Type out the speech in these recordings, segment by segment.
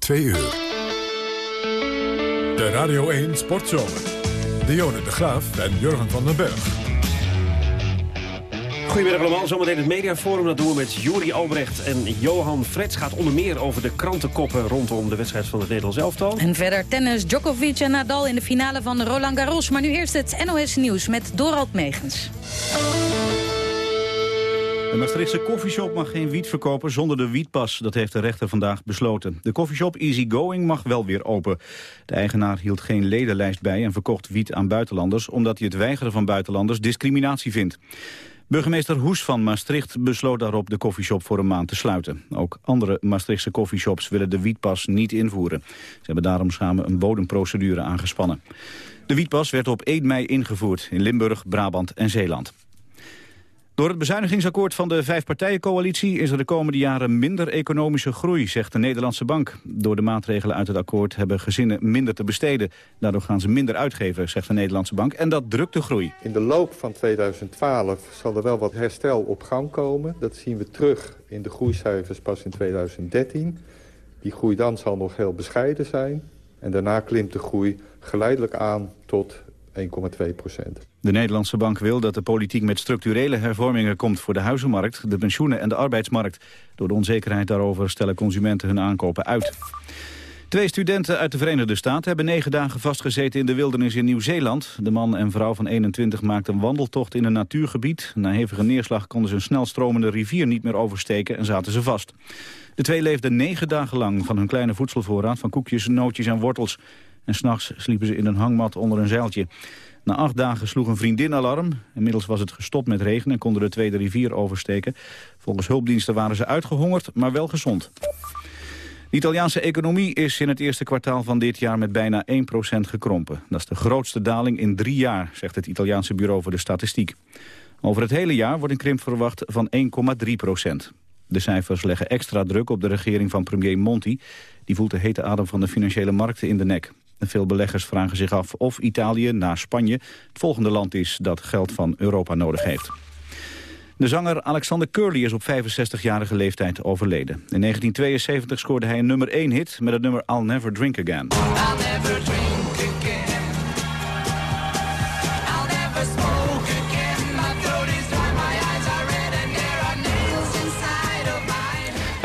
2 uur. De Radio 1 Sportzomer. Dionne de Graaf en Jurgen van den Berg. Goedemiddag allemaal, zometeen het mediaforum. Dat doen we met Juri Albrecht en Johan Frets. Gaat onder meer over de krantenkoppen rondom de wedstrijd van het Nederlands elftal. En verder tennis, Djokovic en Nadal in de finale van Roland Garros. Maar nu eerst het NOS Nieuws met Dorald Megens. De Maastrichtse koffieshop mag geen wiet verkopen zonder de wietpas. Dat heeft de rechter vandaag besloten. De koffieshop Easy Going mag wel weer open. De eigenaar hield geen ledenlijst bij en verkocht wiet aan buitenlanders... omdat hij het weigeren van buitenlanders discriminatie vindt. Burgemeester Hoes van Maastricht besloot daarop de koffieshop voor een maand te sluiten. Ook andere Maastrichtse koffieshops willen de wietpas niet invoeren. Ze hebben daarom samen een bodemprocedure aangespannen. De wietpas werd op 1 mei ingevoerd in Limburg, Brabant en Zeeland. Door het bezuinigingsakkoord van de vijfpartijencoalitie is er de komende jaren minder economische groei, zegt de Nederlandse Bank. Door de maatregelen uit het akkoord hebben gezinnen minder te besteden. Daardoor gaan ze minder uitgeven, zegt de Nederlandse Bank. En dat drukt de groei. In de loop van 2012 zal er wel wat herstel op gang komen. Dat zien we terug in de groeicijfers pas in 2013. Die groei dan zal nog heel bescheiden zijn. En daarna klimt de groei geleidelijk aan tot 1,2 procent. De Nederlandse bank wil dat de politiek met structurele hervormingen komt voor de huizenmarkt, de pensioenen en de arbeidsmarkt. Door de onzekerheid daarover stellen consumenten hun aankopen uit. Twee studenten uit de Verenigde Staten hebben negen dagen vastgezeten in de wildernis in Nieuw-Zeeland. De man en vrouw van 21 maakten een wandeltocht in een natuurgebied. Na hevige neerslag konden ze een snelstromende rivier niet meer oversteken en zaten ze vast. De twee leefden negen dagen lang van hun kleine voedselvoorraad van koekjes, nootjes en wortels. En s'nachts sliepen ze in een hangmat onder een zeiltje. Na acht dagen sloeg een vriendin alarm. Inmiddels was het gestopt met regen en konden de tweede rivier oversteken. Volgens hulpdiensten waren ze uitgehongerd, maar wel gezond. De Italiaanse economie is in het eerste kwartaal van dit jaar met bijna 1% gekrompen. Dat is de grootste daling in drie jaar, zegt het Italiaanse Bureau voor de Statistiek. Over het hele jaar wordt een krimp verwacht van 1,3%. De cijfers leggen extra druk op de regering van premier Monti. Die voelt de hete adem van de financiële markten in de nek. Veel beleggers vragen zich af of Italië, na Spanje, het volgende land is dat geld van Europa nodig heeft. De zanger Alexander Curly is op 65-jarige leeftijd overleden. In 1972 scoorde hij een nummer 1 hit met het nummer I'll Never Drink Again.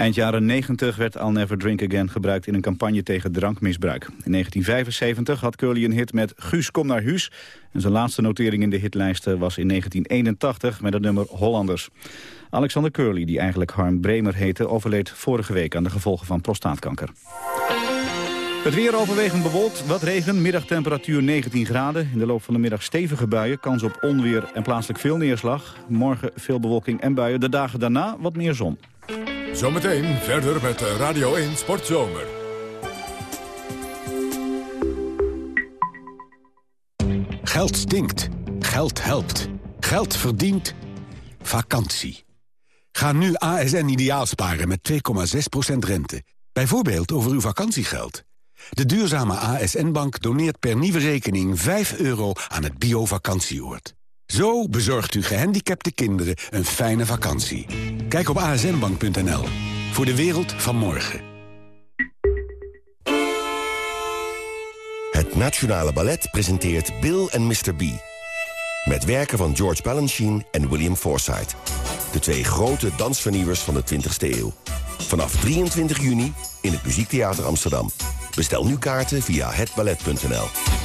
Eind jaren 90 werd I'll Never Drink Again gebruikt in een campagne tegen drankmisbruik. In 1975 had Curly een hit met Guus kom naar huis. En zijn laatste notering in de hitlijsten was in 1981 met het nummer Hollanders. Alexander Curly, die eigenlijk Harm Bremer heette, overleed vorige week aan de gevolgen van prostaatkanker. Het weer overwegend bewolkt, wat regen, middagtemperatuur 19 graden. In de loop van de middag stevige buien, kans op onweer en plaatselijk veel neerslag. Morgen veel bewolking en buien, de dagen daarna wat meer zon. Zometeen verder met Radio 1 Sportzomer. Geld stinkt. Geld helpt. Geld verdient. Vakantie. Ga nu ASN ideaal sparen met 2,6% rente. Bijvoorbeeld over uw vakantiegeld. De duurzame ASN-bank doneert per nieuwe rekening 5 euro aan het bio-vakantieoord. Zo bezorgt u gehandicapte kinderen een fijne vakantie. Kijk op asnbank.nl. Voor de wereld van morgen. Het Nationale Ballet presenteert Bill en Mr. B. Met werken van George Balanchine en William Forsythe. De twee grote dansvernieuwers van de 20e eeuw. Vanaf 23 juni in het Muziektheater Amsterdam. Bestel nu kaarten via hetballet.nl.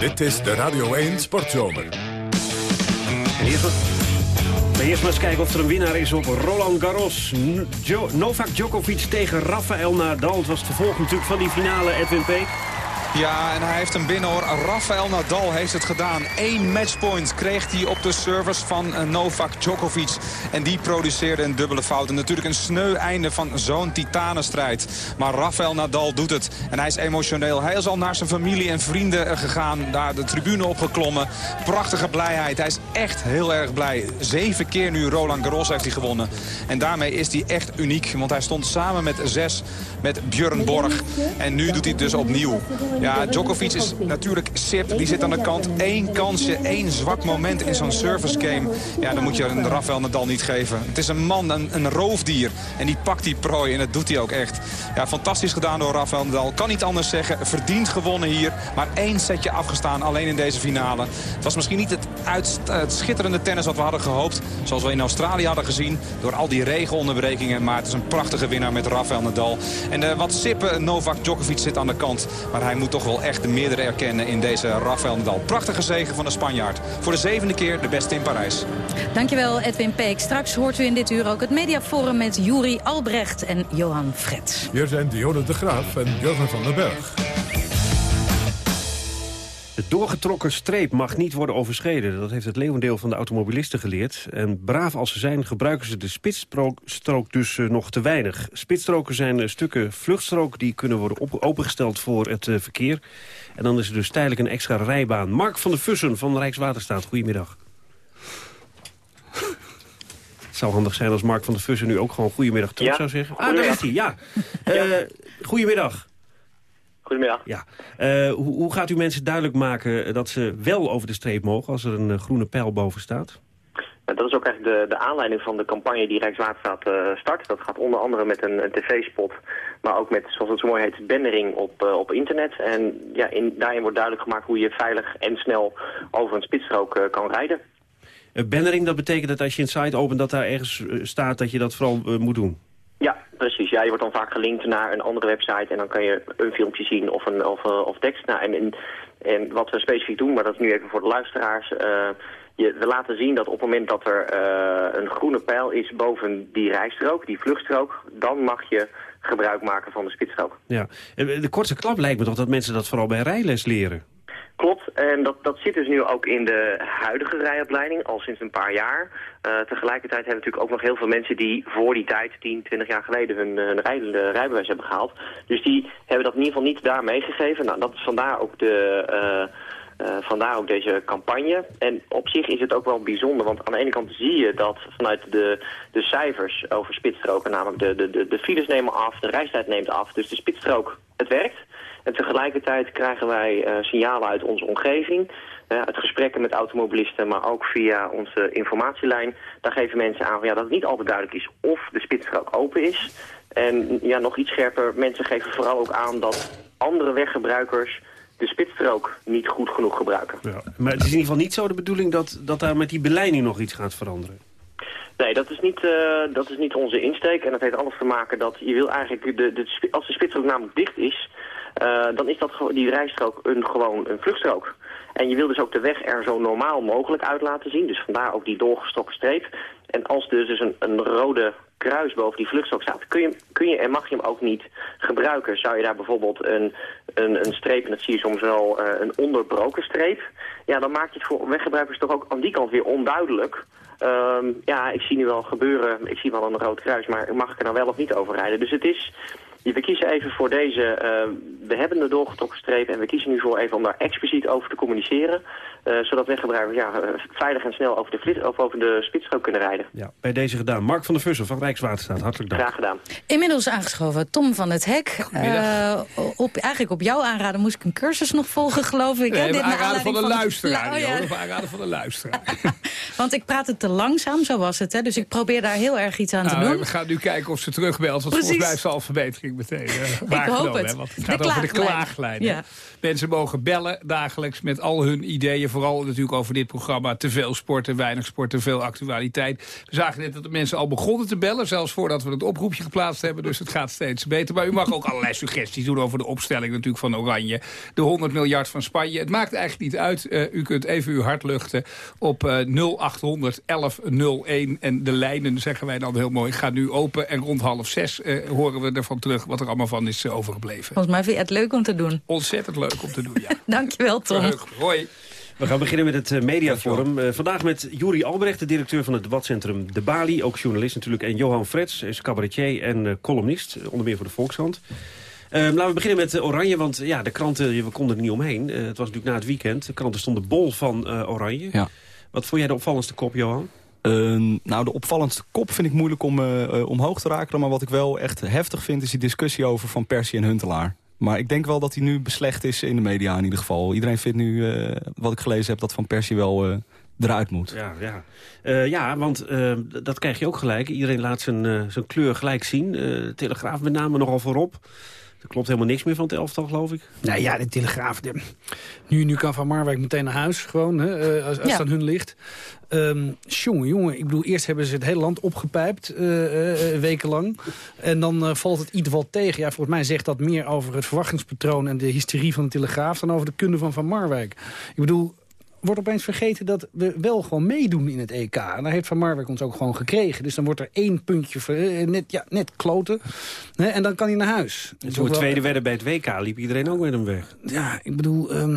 Dit is de Radio 1 Sportzomer. En eerst, eerst maar eens kijken of er een winnaar is op Roland Garros. Novak Djokovic tegen Rafael Nadal. Het was de natuurlijk van die finale, Peek. Ja, en hij heeft hem binnen hoor. Rafael Nadal heeft het gedaan. Eén matchpoint kreeg hij op de service van eh, Novak Djokovic. En die produceerde een dubbele fout. En natuurlijk een sneu einde van zo'n titanenstrijd. Maar Rafael Nadal doet het. En hij is emotioneel. Hij is al naar zijn familie en vrienden eh, gegaan. Daar de tribune opgeklommen. Prachtige blijheid. Hij is echt heel erg blij. Zeven keer nu Roland Garros heeft hij gewonnen. En daarmee is hij echt uniek. Want hij stond samen met zes met Björn Borg. En nu doet hij het dus opnieuw. Ja, Djokovic is natuurlijk sip. Die zit aan de kant. Eén kansje, één zwak moment in zo'n service game. Ja, dan moet je een Rafael Nadal niet geven. Het is een man, een, roofdier. En die pakt die prooi en dat doet hij ook echt. Ja, fantastisch gedaan door Rafael Nadal. Kan niet anders zeggen. Verdiend gewonnen hier. Maar één setje afgestaan alleen in deze finale. Het was misschien niet het, uit, het schitterende tennis wat we hadden gehoopt. Zoals we in Australië hadden gezien. Door al die regenonderbrekingen. Maar het is een prachtige winnaar met Rafael Nadal. En uh, wat sippe Novak Djokovic zit aan de kant. Maar hij moet toch wel echt de meerdere erkennen in deze Rafael Nadal. Prachtige zegen van de Spanjaard. Voor de zevende keer de beste in Parijs. Dankjewel Edwin Peek. Straks hoort u in dit uur ook het mediaforum met Juri Albrecht en Johan Frets. Hier zijn Dionne de Graaf en Jurgen van den Berg. De doorgetrokken streep mag niet worden overschreden. Dat heeft het leeuwendeel van de automobilisten geleerd. En braaf als ze zijn gebruiken ze de spitsstrook dus uh, nog te weinig. Spitsstroken zijn uh, stukken vluchtstrook die kunnen worden op opengesteld voor het uh, verkeer. En dan is er dus tijdelijk een extra rijbaan. Mark van der Vussen van Rijkswaterstaat, goedemiddag. Het zou handig zijn als Mark van der Vussen nu ook gewoon goedemiddag terug Ja. zou zeggen. Ah, daar is hij, ja. ja. goedemiddag. Goedemiddag. Ja. Uh, hoe, hoe, gaat u mensen duidelijk maken dat ze wel over de streep mogen... als er een uh, groene pijl boven staat? Dat is ook eigenlijk de, de aanleiding van de campagne die Rijkswaterstaat uh, start. Dat gaat onder andere met een, een tv-spot, maar ook met, zoals het zo mooi heet, bannering op, op internet. En ja, in, daarin wordt duidelijk gemaakt hoe je veilig en snel over een spitsstrook kan rijden. bannering, dat betekent dat als je een site opent dat daar ergens staat dat je dat vooral moet doen? Ja, precies. Ja, je wordt dan vaak gelinkt naar een andere website en dan kan je een filmpje zien of, een, of, of tekst. Nou, en, en, en wat we specifiek doen, maar dat is nu even voor de luisteraars... Uh, je, we laten zien dat op het moment dat er uh, een groene pijl is boven die rijstrook, die vluchtstrook... dan mag je gebruik maken van de spitsstrook. Ja, de kortste klap lijkt me toch dat mensen dat vooral bij rijles leren. Klopt, en dat, dat zit dus nu ook in de huidige rijopleiding, al sinds een paar jaar. Uh, tegelijkertijd hebben natuurlijk ook nog heel veel mensen die voor die tijd, 10, 20 jaar geleden, hun, hun rij, rijbewijs hebben gehaald. Dus die hebben dat in ieder geval niet daar meegegeven. Nou, dat is vandaar ook de... Uh, uh, vandaar ook deze campagne. En op zich is het ook wel bijzonder, want aan de ene kant zie je dat vanuit de, de cijfers over spitsstroken, namelijk de, de, de, de files nemen af, de reistijd neemt af, dus de spitsstrook, het werkt. En tegelijkertijd krijgen wij uh, signalen uit onze omgeving, uh, uit gesprekken met automobilisten, maar ook via onze informatielijn. Daar geven mensen aan van, ja, dat het niet altijd duidelijk is of de spitsstrook open is. En ja, nog iets scherper, mensen geven vooral ook aan dat andere weggebruikers de spitsstrook niet goed genoeg gebruiken. Ja, maar het is in ieder geval niet zo de bedoeling dat, dat daar met die beleiding nog iets gaat veranderen. Nee, dat is, niet, uh, dat is niet onze insteek. En dat heeft alles te maken dat je wil eigenlijk, de, de, als de spitsstrook namelijk dicht is, dan is dat, die rijstrook een, gewoon een vluchtstrook. En je wil dus ook de weg er zo normaal mogelijk uit laten zien. Dus vandaar ook die doorgestoken streep. En als er dus een, een rode kruis boven die vluchtstrook staat, kun je, kun je en mag je hem ook niet gebruiken. Zou je daar bijvoorbeeld een, een, een streep, en dat zie je soms wel, uh, een onderbroken streep. Ja, dan maak je het voor weggebruikers toch ook aan die kant weer onduidelijk. Um, ja, ik zie nu wel gebeuren, ik zie wel een rood kruis, maar mag ik er nou wel of niet over rijden? Dus het is, we kiezen even voor deze, uh, we hebben de doorgetrokken streep en we kiezen nu voor even om daar expliciet over te communiceren. Uh, zodat weggebruikers ja, veilig en snel over de, of over de spitsstrook kunnen rijden. Ja, bij deze gedaan. Mark van der Vussen van Rijkswaterstaat, hartelijk dank. Graag gedaan. Inmiddels aangeschoven Tom van het Hek. Uh, op, eigenlijk op jouw aanraden moest ik een cursus nog volgen, geloof ik. Nee, hè? Dit aanraden van de van luisteraar. Oh, ja. aanraden van de luisteraar. Want ik praat het te langzaam, zo was het. Hè? Dus ik probeer daar heel erg iets aan nou, te doen. We gaan nu kijken of ze terugbelt. Want Precies. volgens mij heeft ze al verbetering meteen uh, ik hoop het. Hè? Want het gaat de over de klaaglijn. klaaglijn. Ja. Mensen mogen bellen dagelijks met al hun ideeën. Vooral natuurlijk over dit programma. Te veel sporten, weinig sporten, veel actualiteit. We zagen net dat de mensen al begonnen te bellen. Zelfs voordat we het oproepje geplaatst hebben. Dus het gaat steeds beter. Maar u mag ook allerlei suggesties doen over de opstelling natuurlijk van Oranje. De 100 miljard van Spanje. Het maakt eigenlijk niet uit. Uh, u kunt even uw hart luchten op uh, 0800 1101. En de lijnen, zeggen wij dan heel mooi, gaan nu open. En rond half zes uh, horen we ervan terug wat er allemaal van is overgebleven. Volgens mij vind altijd leuk om te doen. Ontzettend leuk om te doen, ja. Dankjewel, Tom. Verheugd. Hoi. We gaan beginnen met het eh, mediaforum. Eh, vandaag met Juri Albrecht, de directeur van het debatcentrum De Bali. Ook journalist natuurlijk. En Johan Frets, is cabaretier en eh, columnist. Onder meer voor de Volkshand. Eh, laten we beginnen met eh, Oranje, want ja, de kranten, we konden er niet omheen. Eh, het was natuurlijk na het weekend. De kranten stonden bol van eh, Oranje. Ja. Wat vond jij de opvallendste kop, Johan? Eh, nou, de opvallendste kop vind ik moeilijk om eh, omhoog te raken. Maar wat ik wel echt heftig vind is die discussie over Van Persie en Huntelaar. Maar ik denk wel dat hij nu beslecht is in de media in ieder geval. Iedereen vindt nu, eh, wat ik gelezen heb, dat Van Persie wel eruit moet. Ja, ja. Ja want eh, dat krijg je ook gelijk. Iedereen laat zijn, zijn kleur gelijk zien. Telegraaf met name nogal voorop. Er klopt helemaal niks meer van het elftal, geloof ik. Nou ja, de Telegraaf. de- nu, nu kan Van Marwijk meteen naar huis, gewoon, hè, eh, als, als Ja. het aan hun ligt. Ehm jongen, jongen, ik bedoel, eerst hebben ze het hele land opgepijpt, eh, eh, wekenlang. En dan eh, valt het ieder geval tegen. Ja, volgens mij zegt dat meer over het verwachtingspatroon... en de hysterie van de Telegraaf dan over de kunde van Van Marwijk. Ik bedoel, wordt opeens vergeten dat we wel gewoon meedoen in het EK. En daar heeft Van Marwijk ons ook gewoon gekregen. Dus dan wordt er één puntje, voor, eh, net, ja, net kloten. Hè, en dan kan hij naar huis. En toen we tweede werden bij het WK, liep iedereen ook met hem weg. Ja, ik bedoel... ehm,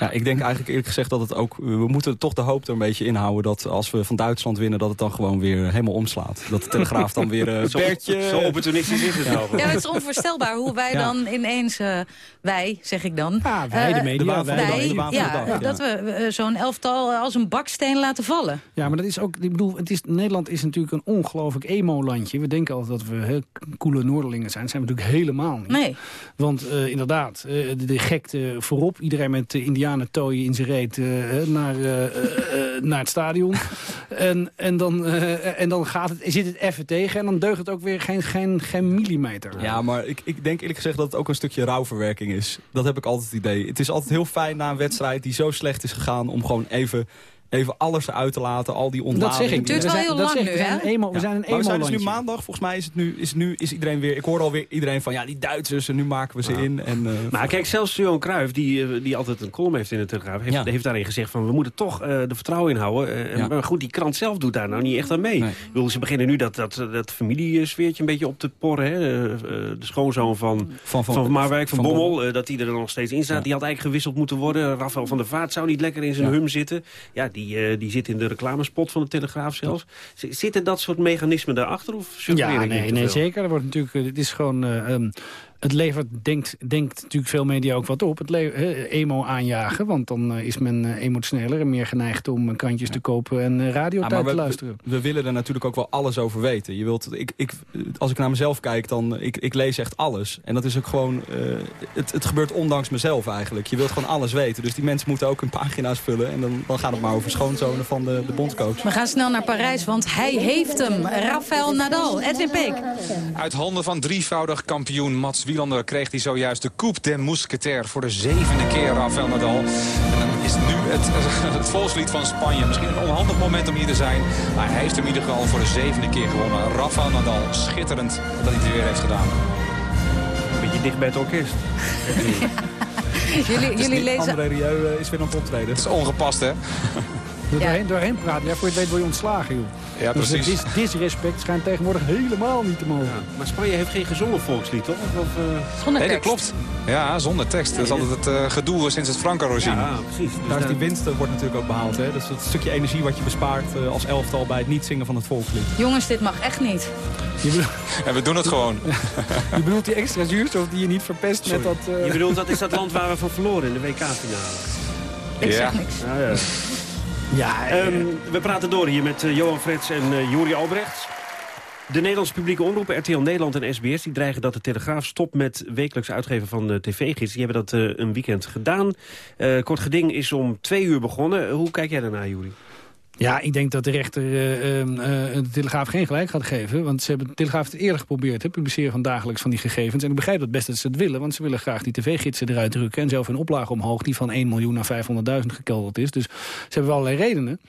Ja, ik denk eigenlijk eerlijk gezegd dat het ook... We moeten toch de hoop er een beetje inhouden dat als we van Duitsland winnen... dat het dan gewoon weer helemaal omslaat. Dat de Telegraaf dan weer een Zo- Bertje... zo opportunistisch is het wel. Ja, maar het is onvoorstelbaar hoe wij Ja. dan ineens, eh, wij zeg ik dan... Ja, wij, de eh, media, de de wij. de ja. dat we eh, zo'n elftal eh, als een baksteen laten vallen. Ja, maar dat is ook, ik bedoel, het is, Nederland is natuurlijk een ongelooflijk emo-landje. We denken altijd dat we heel coole Noorderlingen zijn. Dat zijn we natuurlijk helemaal niet. Nee. Want eh, inderdaad, eh, de, de gekte voorop. Iedereen met uh, indianentooien in zijn reet naar, naar het stadion. en, en, dan, eh, en dan gaat het, zit het even tegen. En dan deugt het ook weer geen, geen, geen millimeter. Ja, maar ik, ik denk eerlijk gezegd dat het ook een stukje rouwverwerking is. Dat heb ik altijd het idee. Het is altijd heel fijn na een wedstrijd die zo slecht is gegaan... om gewoon even, even alles eruit te laten, al die ontlading. Dat zeg ik. Het duurt We wel zijn- heel dat lang nu, we zijn hè? een we zijn een Maar we zijn dus nu maandag. Volgens mij is het nu, is nu is iedereen weer... Ik hoor alweer iedereen van, ja, die Duitsers, en nu maken we ze in. En, eh, Maar kijk, zelfs Johan Cruijff, die, eh, die altijd een column heeft in de Telegraaf... heeft, Ja. heeft daarin gezegd van, we moeten toch eh, de vertrouwen inhouden. Eh, en- Ja. Maar goed, die krant zelf doet daar nou niet echt aan mee. Bedoel, ze beginnen nu dat, dat, dat familiesfeertje een beetje op te porren. Hè? De schoonzoon van, van, van, Marwijk, van, van Bommel, dat die er nog steeds in staat. Ja. Die had eigenlijk gewisseld moeten worden. Rafael van der Vaart zou niet lekker in zijn Ja. hum zitten. Ja, die, eh, die zit in de reclamespot van de Telegraaf zelfs. Zitten dat soort mechanismen daarachter? Of Ja, nee, nee zeker. Er wordt natuurlijk, eh, het is gewoon... eh, ehm, het levert, denkt, denkt natuurlijk veel media ook wat op. Het emo aanjagen, want dan eh, is men eh, emotioneler... en meer geneigd om eh, krantjes te kopen en maar te luisteren. we willen er natuurlijk ook wel alles over weten. Je wilt, ik, ik, als ik naar mezelf kijk, dan ik, ik lees echt alles. En dat is ook gewoon, eh, het, het gebeurt ondanks mezelf eigenlijk. Je wilt gewoon alles weten. Dus die mensen moeten ook hun pagina's vullen. En dan, dan gaat het maar over schoonzonen van de, de bondscoach. We gaan snel naar Parijs, want hij heeft hem. Rafael Nadal, Edwin Peek. Uit handen van drievoudig kampioen Mats Wielander kreeg hij zojuist de Coupe des Mousquetaires voor de zevende keer Rafael Nadal. En dan is nu het, het volkslied van Spanje. Misschien een onhandig moment om hier te zijn. Maar hij heeft hem in ieder geval voor de zevende keer gewonnen. Rafael Nadal, schitterend dat hij het weer heeft gedaan. Een beetje dicht bij het orkest. Jullie, jullie lezen... André Rieu eh, is weer aan het optreden. Het is ongepast, hè? Door doorheen, doorheen praten, ja, voor je het weet word je ontslagen, joh. Ja, Dus precies. dis- disrespect schijnt tegenwoordig helemaal niet te mogen. Ja, maar Spanje heeft geen gezongen volkslied, toch? Of, eh, Zonder Nee, dat klopt. Ja, zonder tekst. Dat is altijd het eh, gedoe sinds het Franco-regime. ja, precies. Dus Daar is die winst eh, wordt natuurlijk ook behaald. Hè? Dat is het stukje energie wat je bespaart eh, als elftal bij het niet zingen van het volkslied. Jongens, dit mag echt niet. Je, bedoelt, En we doen het gewoon. je bedoelt die extra zuurstof die je niet verpest met dat... eh, Je bedoelt, dat is dat land waar we van verloren in de WK-finale. Ik Ja. zeg niks. Ja, ja. Ja, eh, Ehm, we praten door hier met eh, Johan Frets en eh Juri Albrecht. De Nederlandse publieke omroepen, RTL Nederland en SBS... die dreigen dat de Telegraaf stopt met wekelijks uitgeven van uh, tv-gids. Die hebben dat eh, een weekend gedaan. Eh, kort geding is om twee uur begonnen. Hoe kijk jij daarnaar, Juri? Ja, ik denk dat de rechter eh, de Telegraaf geen gelijk gaat geven. Want ze hebben, de Telegraaf het eerder geprobeerd, het publiceren van dagelijks van die gegevens. En ik begrijp het best dat ze het willen, want ze willen graag die tv-gidsen eruit drukken. En zelf een oplage omhoog die van 1 miljoen naar 500.000 gekelderd is. Dus ze hebben wel allerlei redenen.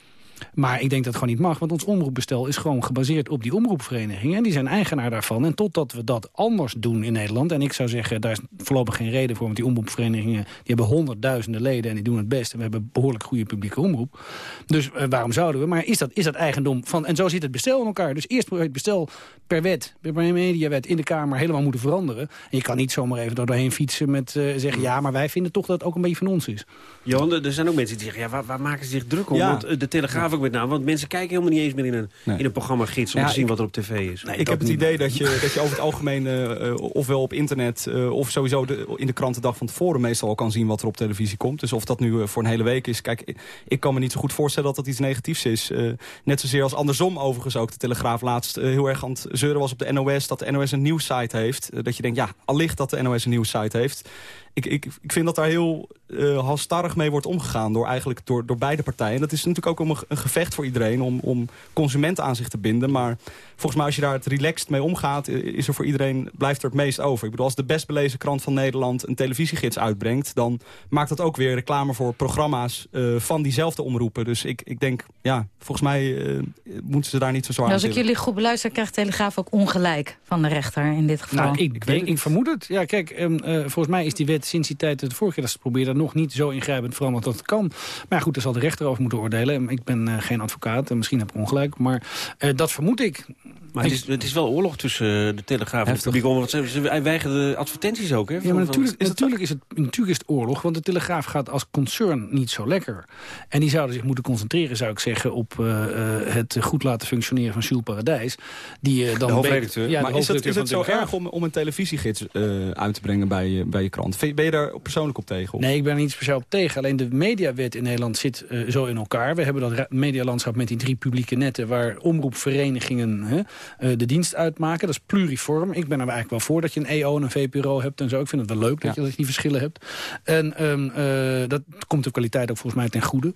Maar ik denk dat het gewoon niet mag, want ons omroepbestel is gewoon gebaseerd op die omroepverenigingen. En die zijn eigenaar daarvan. En totdat we dat anders doen in Nederland, en ik zou zeggen, daar is voorlopig geen reden voor, want die omroepverenigingen die hebben honderdduizenden leden en die doen het best. En we hebben behoorlijk goede publieke omroep. Dus eh, waarom zouden we? Maar is dat, is dat eigendom van, en zo zit het bestel in elkaar. Dus eerst het bestel per wet, per mediawet in de Kamer helemaal moeten veranderen. En je kan niet zomaar even doorheen fietsen met uh, zeggen, ja, maar wij vinden toch dat het ook een beetje van ons is. Johan, er zijn ook mensen die zeggen, ja, waar, waar maken ze zich druk om? Ja. Want eh, de Telegraaf ook met name. Want mensen kijken helemaal niet eens meer in een, in een programma gids... om Ja, te zien ik- wat er op tv is. ik heb het idee dat je, dat je over het algemeen, eh, eh, ofwel op internet... eh, of sowieso de, in de krant de dag van tevoren meestal al kan zien wat er op televisie komt. Dus of dat nu voor een hele week is. Kijk, ik, kan me niet zo goed voorstellen dat dat iets negatiefs is. Eh, net zozeer als andersom overigens ook de Telegraaf laatst heel erg aan het zeuren was op de NOS... dat de NOS een nieuwssite heeft. Dat je denkt, ja, allicht dat de NOS een nieuwssite heeft... Ik, ik, ik vind dat daar heel eh halstarrig mee wordt omgegaan door, eigenlijk, door, door beide partijen. En dat is natuurlijk ook om een, een gevecht voor iedereen om, om consumenten aan zich te binden. Maar volgens mij als je daar het relaxed mee omgaat, is er voor iedereen, blijft er het meest over. Ik bedoel, als de best belezen krant van Nederland een televisiegids uitbrengt, dan maakt dat ook weer reclame voor programma's eh, van diezelfde omroepen. Dus ik, ik denk, ja, volgens mij eh, moeten ze daar niet zo zwaar aan als ik jullie goed beluister, krijgt Telegraaf ook ongelijk van de rechter in dit geval. Nou, ik, denk, ik vermoed het. Ja, kijk, ehm, eh, volgens mij is die wet sinds die tijd, de vorige keer dat ze het probeerden, nog niet zo ingrijpend veranderd dat het kan. Maar goed, daar zal de rechter over moeten oordelen. Ik ben eh, geen advocaat en misschien heb ik ongelijk, maar eh, dat vermoed ik. Maar het is, het is wel oorlog tussen eh, de Telegraaf en het publiek. Want ze, ze weigeren de advertenties ook, hè? Ja, maar natuurlijk is, natuurlijk, is het, natuurlijk is het oorlog, want de Telegraaf gaat als concern niet zo lekker. En die zouden zich moeten concentreren, zou ik zeggen, op eh, eh, het goed laten functioneren van Jules Paradijs. Die, dan hoofdredacteur. Ja, de maar is het, is het zo de erg om, om een televisiegids eh, uit te brengen bij, je- bij je krant? Vind- Ben je daar persoonlijk op tegen? of? Nee, ik ben er niet speciaal op tegen. Alleen de mediawet in Nederland zit eh, zo in elkaar. We hebben dat medialandschap met die drie publieke netten... waar omroepverenigingen hè, eh, de dienst uitmaken. Dat is pluriform. Ik ben er eigenlijk wel voor dat je een EO en een VPRO hebt en zo. Ik vind het wel leuk dat, je, dat je die verschillen hebt. En ehm, eh, dat komt de kwaliteit ook volgens mij ten goede.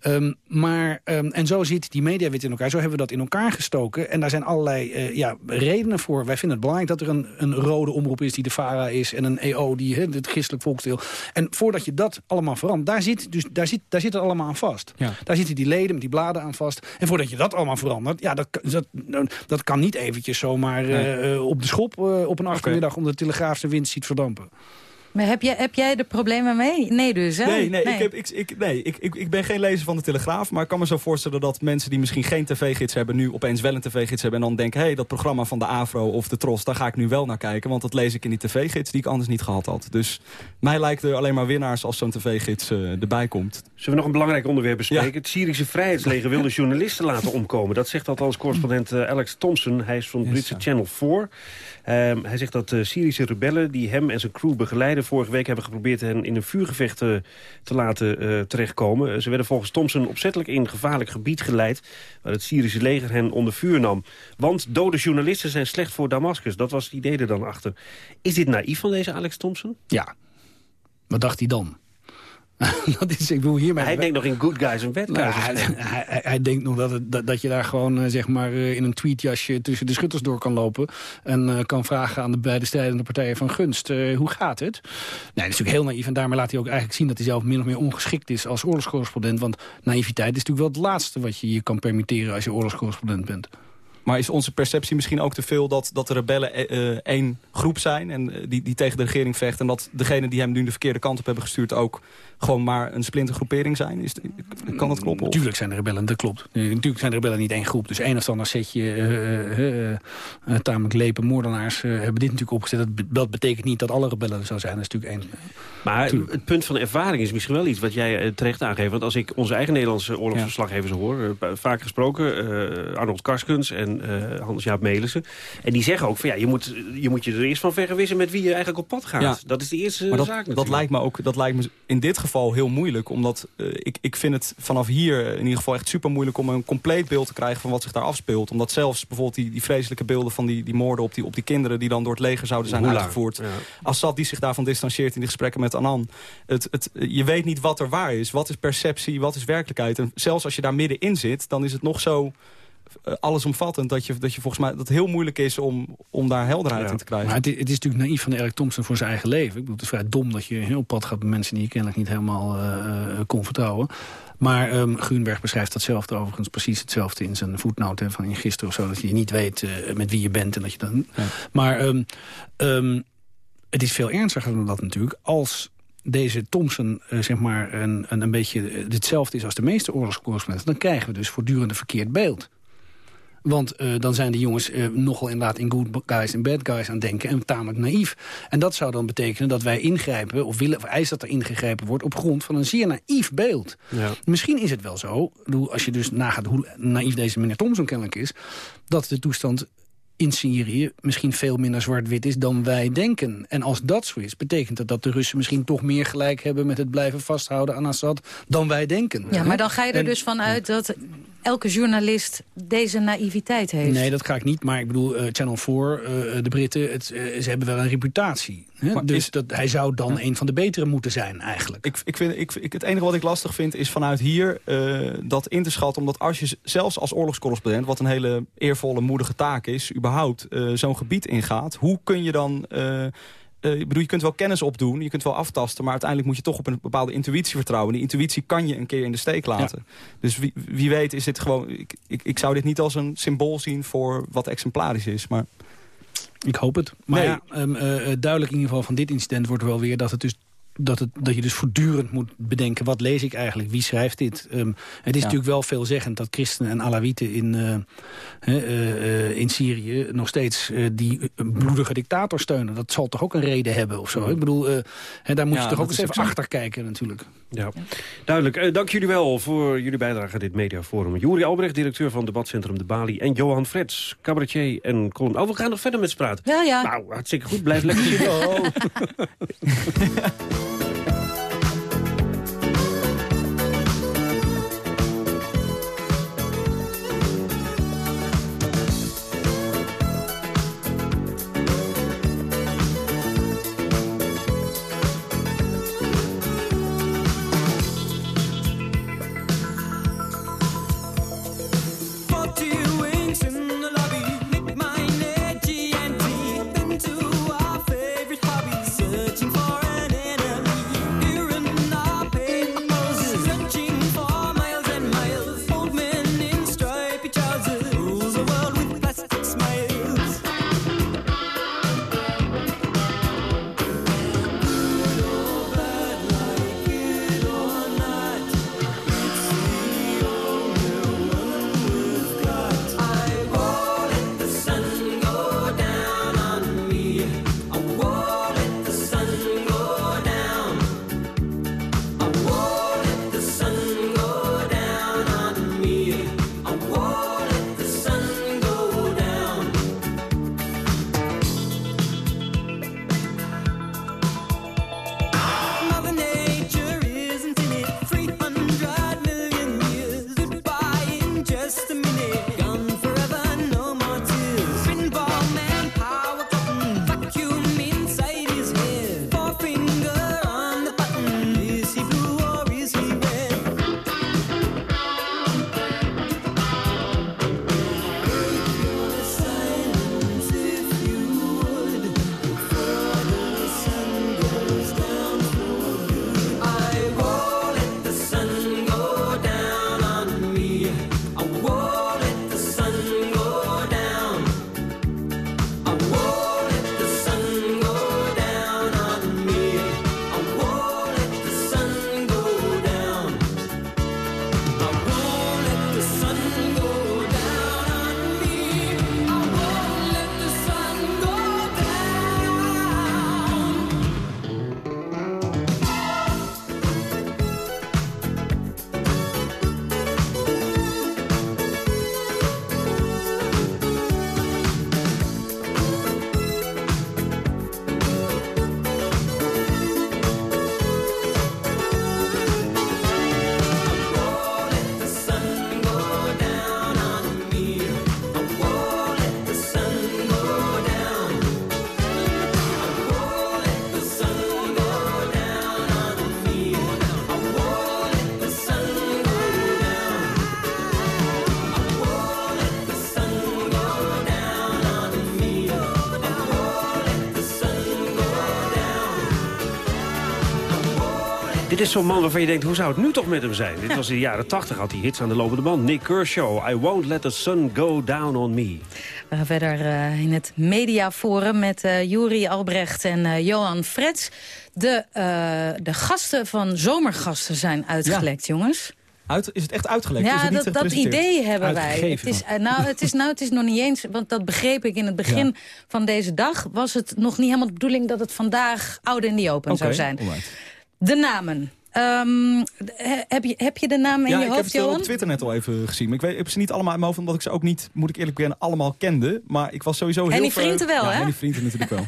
Ehm, maar, ehm, en zo zit die mediawet in elkaar. Zo hebben we dat in elkaar gestoken. En daar zijn allerlei ja, redenen voor. Wij vinden het belangrijk dat er een, een rode omroep is die de VARA is... en een EO die het christelijk volksdeel. En voordat je dat allemaal verandert, daar zit, dus, daar zit, daar zit het allemaal aan vast. Ja. Daar zitten die leden met die bladen aan vast. En voordat je dat allemaal verandert, ja, dat, dat, dat kan niet eventjes zomaar eh, op de schop eh, op een achtermiddag... omdat de telegraaf zijn winst ziet verdampen. Maar heb jij, heb jij er problemen mee? Nee dus, hè? Nee, nee, Ik, heb, ik, ik, nee ik, ik, ik ben geen lezer van de Telegraaf. Maar ik kan me zo voorstellen dat mensen die misschien geen tv-gids hebben... nu opeens wel een tv-gids hebben en dan denken... hé, hey, dat programma van de AVRO of de Tros, daar ga ik nu wel naar kijken. Want dat lees ik in die tv-gids die ik anders niet gehad had. Dus mij lijkt er alleen maar winnaars als zo'n tv-gids eh, erbij komt. Zullen we nog een belangrijk onderwerp bespreken? Het Syrische Vrijheidsleger wil de journalisten laten omkomen. Dat zegt althans correspondent eh, Alex Thompson. Hij is van het Britse Channel 4. Ehm, hij zegt dat de Syrische rebellen die hem en zijn crew begeleiden... vorige week hebben geprobeerd hen in een vuurgevecht eh, te laten eh, terechtkomen. Eh, ze werden volgens Thompson opzettelijk in gevaarlijk gebied geleid... waar het Syrische leger hen onder vuur nam. Want dode journalisten zijn slecht voor Damascus. Dat was het idee er dan achter. Is dit naïef van deze Alex Thompson? Ja. Wat dacht hij dan? dat is, ik bedoel, hiermee... Hij denkt nog in good guys en bad guys. Nou, hij, hij, hij- hij denkt nog dat, het, dat, dat je daar gewoon eh, zeg maar, eh, in een tweetjasje tussen de schutters door kan lopen. En eh, kan vragen aan de beide strijdende partijen van gunst, eh, hoe gaat het? Nee, dat is natuurlijk heel naïef. En daarmee laat hij ook eigenlijk zien dat hij zelf min of meer ongeschikt is als oorlogscorrespondent. Want naïviteit is natuurlijk wel het laatste wat je je kan permitteren als je oorlogscorrespondent bent. Maar is onze perceptie misschien ook te veel dat, dat de rebellen één groep zijn... en die, die tegen de regering vecht... en dat degenen die hem nu de verkeerde kant op hebben gestuurd... ook gewoon maar een splintergroepering zijn? Is, kan dat kloppen? of? Natuurlijk zijn de rebellen, dat klopt. Natuurlijk zijn de rebellen niet één groep. Dus één of ander setje eh, eh, eh, tamelijk lepe moordenaars eh, hebben dit natuurlijk opgezet. Dat, be- dat betekent niet dat alle rebellen er zo zijn. Dat is natuurlijk één. Maar het punt van ervaring is misschien wel iets wat jij terecht aangeeft. Want als ik onze eigen Nederlandse oorlogsverslaggevers hoor... vaak gesproken, eh, Arnold Karskens en eh, Hans-Jaap Melissen... en die zeggen ook van ja, je moet, je moet je er eerst van vergewissen... met wie je eigenlijk op pad gaat. Ja. Dat is de eerste Maar dat, zaak dat natuurlijk. lijkt me ook dat lijkt me in dit geval heel moeilijk. Omdat eh, ik, ik vind het vanaf hier in ieder geval echt super moeilijk... om een compleet beeld te krijgen van wat zich daar afspeelt. Omdat zelfs bijvoorbeeld die, die vreselijke beelden van die, die moorden op die, op die kinderen... die dan door het leger zouden zijn uitgevoerd. ja. Assad die zich daarvan distancieert in die gesprekken met Annan. Het, het, je weet niet wat er waar is. Wat is perceptie, wat is werkelijkheid. En zelfs als je daar middenin zit, dan is het nog zo allesomvattend... Dat je, dat je volgens mij dat het heel moeilijk is om, om daar helderheid in te krijgen. Maar het, het, is natuurlijk naïef van Eric Thompson voor zijn eigen leven. Ik bedoel, het is vrij dom dat je heel pad gaat met mensen... die je kennelijk niet helemaal uh, kon vertrouwen. Maar um, Grunberg beschrijft datzelfde overigens precies hetzelfde in zijn voetnoot van in gisteren of zo. Dat je niet weet uh, met wie je bent en dat je dan. Ja. Maar um, um, het is veel ernstiger dan dat natuurlijk. Als deze Thompson uh, zeg maar een, een, een beetje hetzelfde is als de meeste oorlogscorrespondenten... dan krijgen we dus voortdurend een verkeerd beeld. Want uh, dan zijn de jongens uh, nogal inderdaad in good guys en bad guys aan denken... en tamelijk naïef. En dat zou dan betekenen dat wij ingrijpen... of willen of eisen dat er ingegrepen wordt... op grond van een zeer naïef beeld. Ja. Misschien is het wel zo, als je dus nagaat hoe naïef deze meneer Thompson kennelijk is... dat de toestand in Syrië misschien veel minder zwart-wit is dan wij denken. En als dat zo is, betekent dat dat de Russen misschien toch meer gelijk hebben... met het blijven vasthouden aan Assad dan wij denken. Ja, maar dan ga je er en, dus vanuit dat elke journalist deze naïviteit heeft. Nee, dat ga ik niet. Maar ik bedoel, uh, Channel 4, uh, de Britten, het, uh, ze hebben wel een reputatie. Dus is, dat, hij zou dan ja. een van de betere moeten zijn, eigenlijk. Ik, ik vind, ik, ik, het enige wat ik lastig vind is vanuit hier dat in te schatten. Omdat als je zelfs als oorlogscorrespondent, wat een hele eervolle, moedige taak is... überhaupt zo'n gebied ingaat, hoe kun je dan... Uh, ik bedoel, je kunt wel kennis opdoen, je kunt wel aftasten... maar uiteindelijk moet je toch op een bepaalde intuïtie vertrouwen. Die intuïtie kan je een keer in de steek laten. Ja. Dus wie, wie, weet is dit gewoon... Ik, ik, ik, zou dit niet als een symbool zien voor wat exemplarisch is, maar... Ik hoop het. Maar nee. ja, um, uh, duidelijk in ieder geval van dit incident wordt wel weer... dat het dus dat, het, dat je dus voortdurend moet bedenken... wat lees ik eigenlijk, wie schrijft dit? Um, het is ja. natuurlijk wel veelzeggend dat christenen en alawieten in, uh, uh, uh, in Syrië... nog steeds die bloedige dictator steunen. Dat zal toch ook een reden hebben of zo? Ik bedoel, daar moet ja, je toch ook eens even achter kijken natuurlijk. Ja, duidelijk. dank jullie wel voor jullie bijdrage aan dit mediaforum. Juri Albrecht, directeur van debatcentrum De Bali... en Johan Frets, cabaretier en column. Oh, we gaan nog verder met praten. Ja, ja. Nou, hartstikke goed. Blijf lekker zitten. is zo'n man waarvan je denkt, hoe zou het nu toch met hem zijn? Dit was in de jaren 80, had hij hits aan de lopende band. Nick Kershaw, I won't let the sun go down on me. We gaan verder uh, in het mediaforum met uh, Juri Albrecht en uh, Johan Frets. De, de gasten van Zomergasten zijn uitgelekt, ja. jongens. Uit, is het echt uitgelekt? Ja, dat, dat idee hebben wij. Het is, nou, het is, nou, het is nog niet eens, want dat begreep ik in het begin ja. van deze dag... was het nog niet helemaal de bedoeling dat het vandaag oude in die open okay, zou zijn. Alright. De namen. Um, heb, je, heb je de namen in ja, je hoofd, ik heb Johan? het op Twitter net al even gezien. Maar ik, weet, ik heb ze niet allemaal in mijn hoofd, omdat ik ze ook niet, moet ik eerlijk bekennen, allemaal kende. Maar ik was sowieso heel Henny Vrienden wel, ja, hè? Henny Vrienden natuurlijk wel.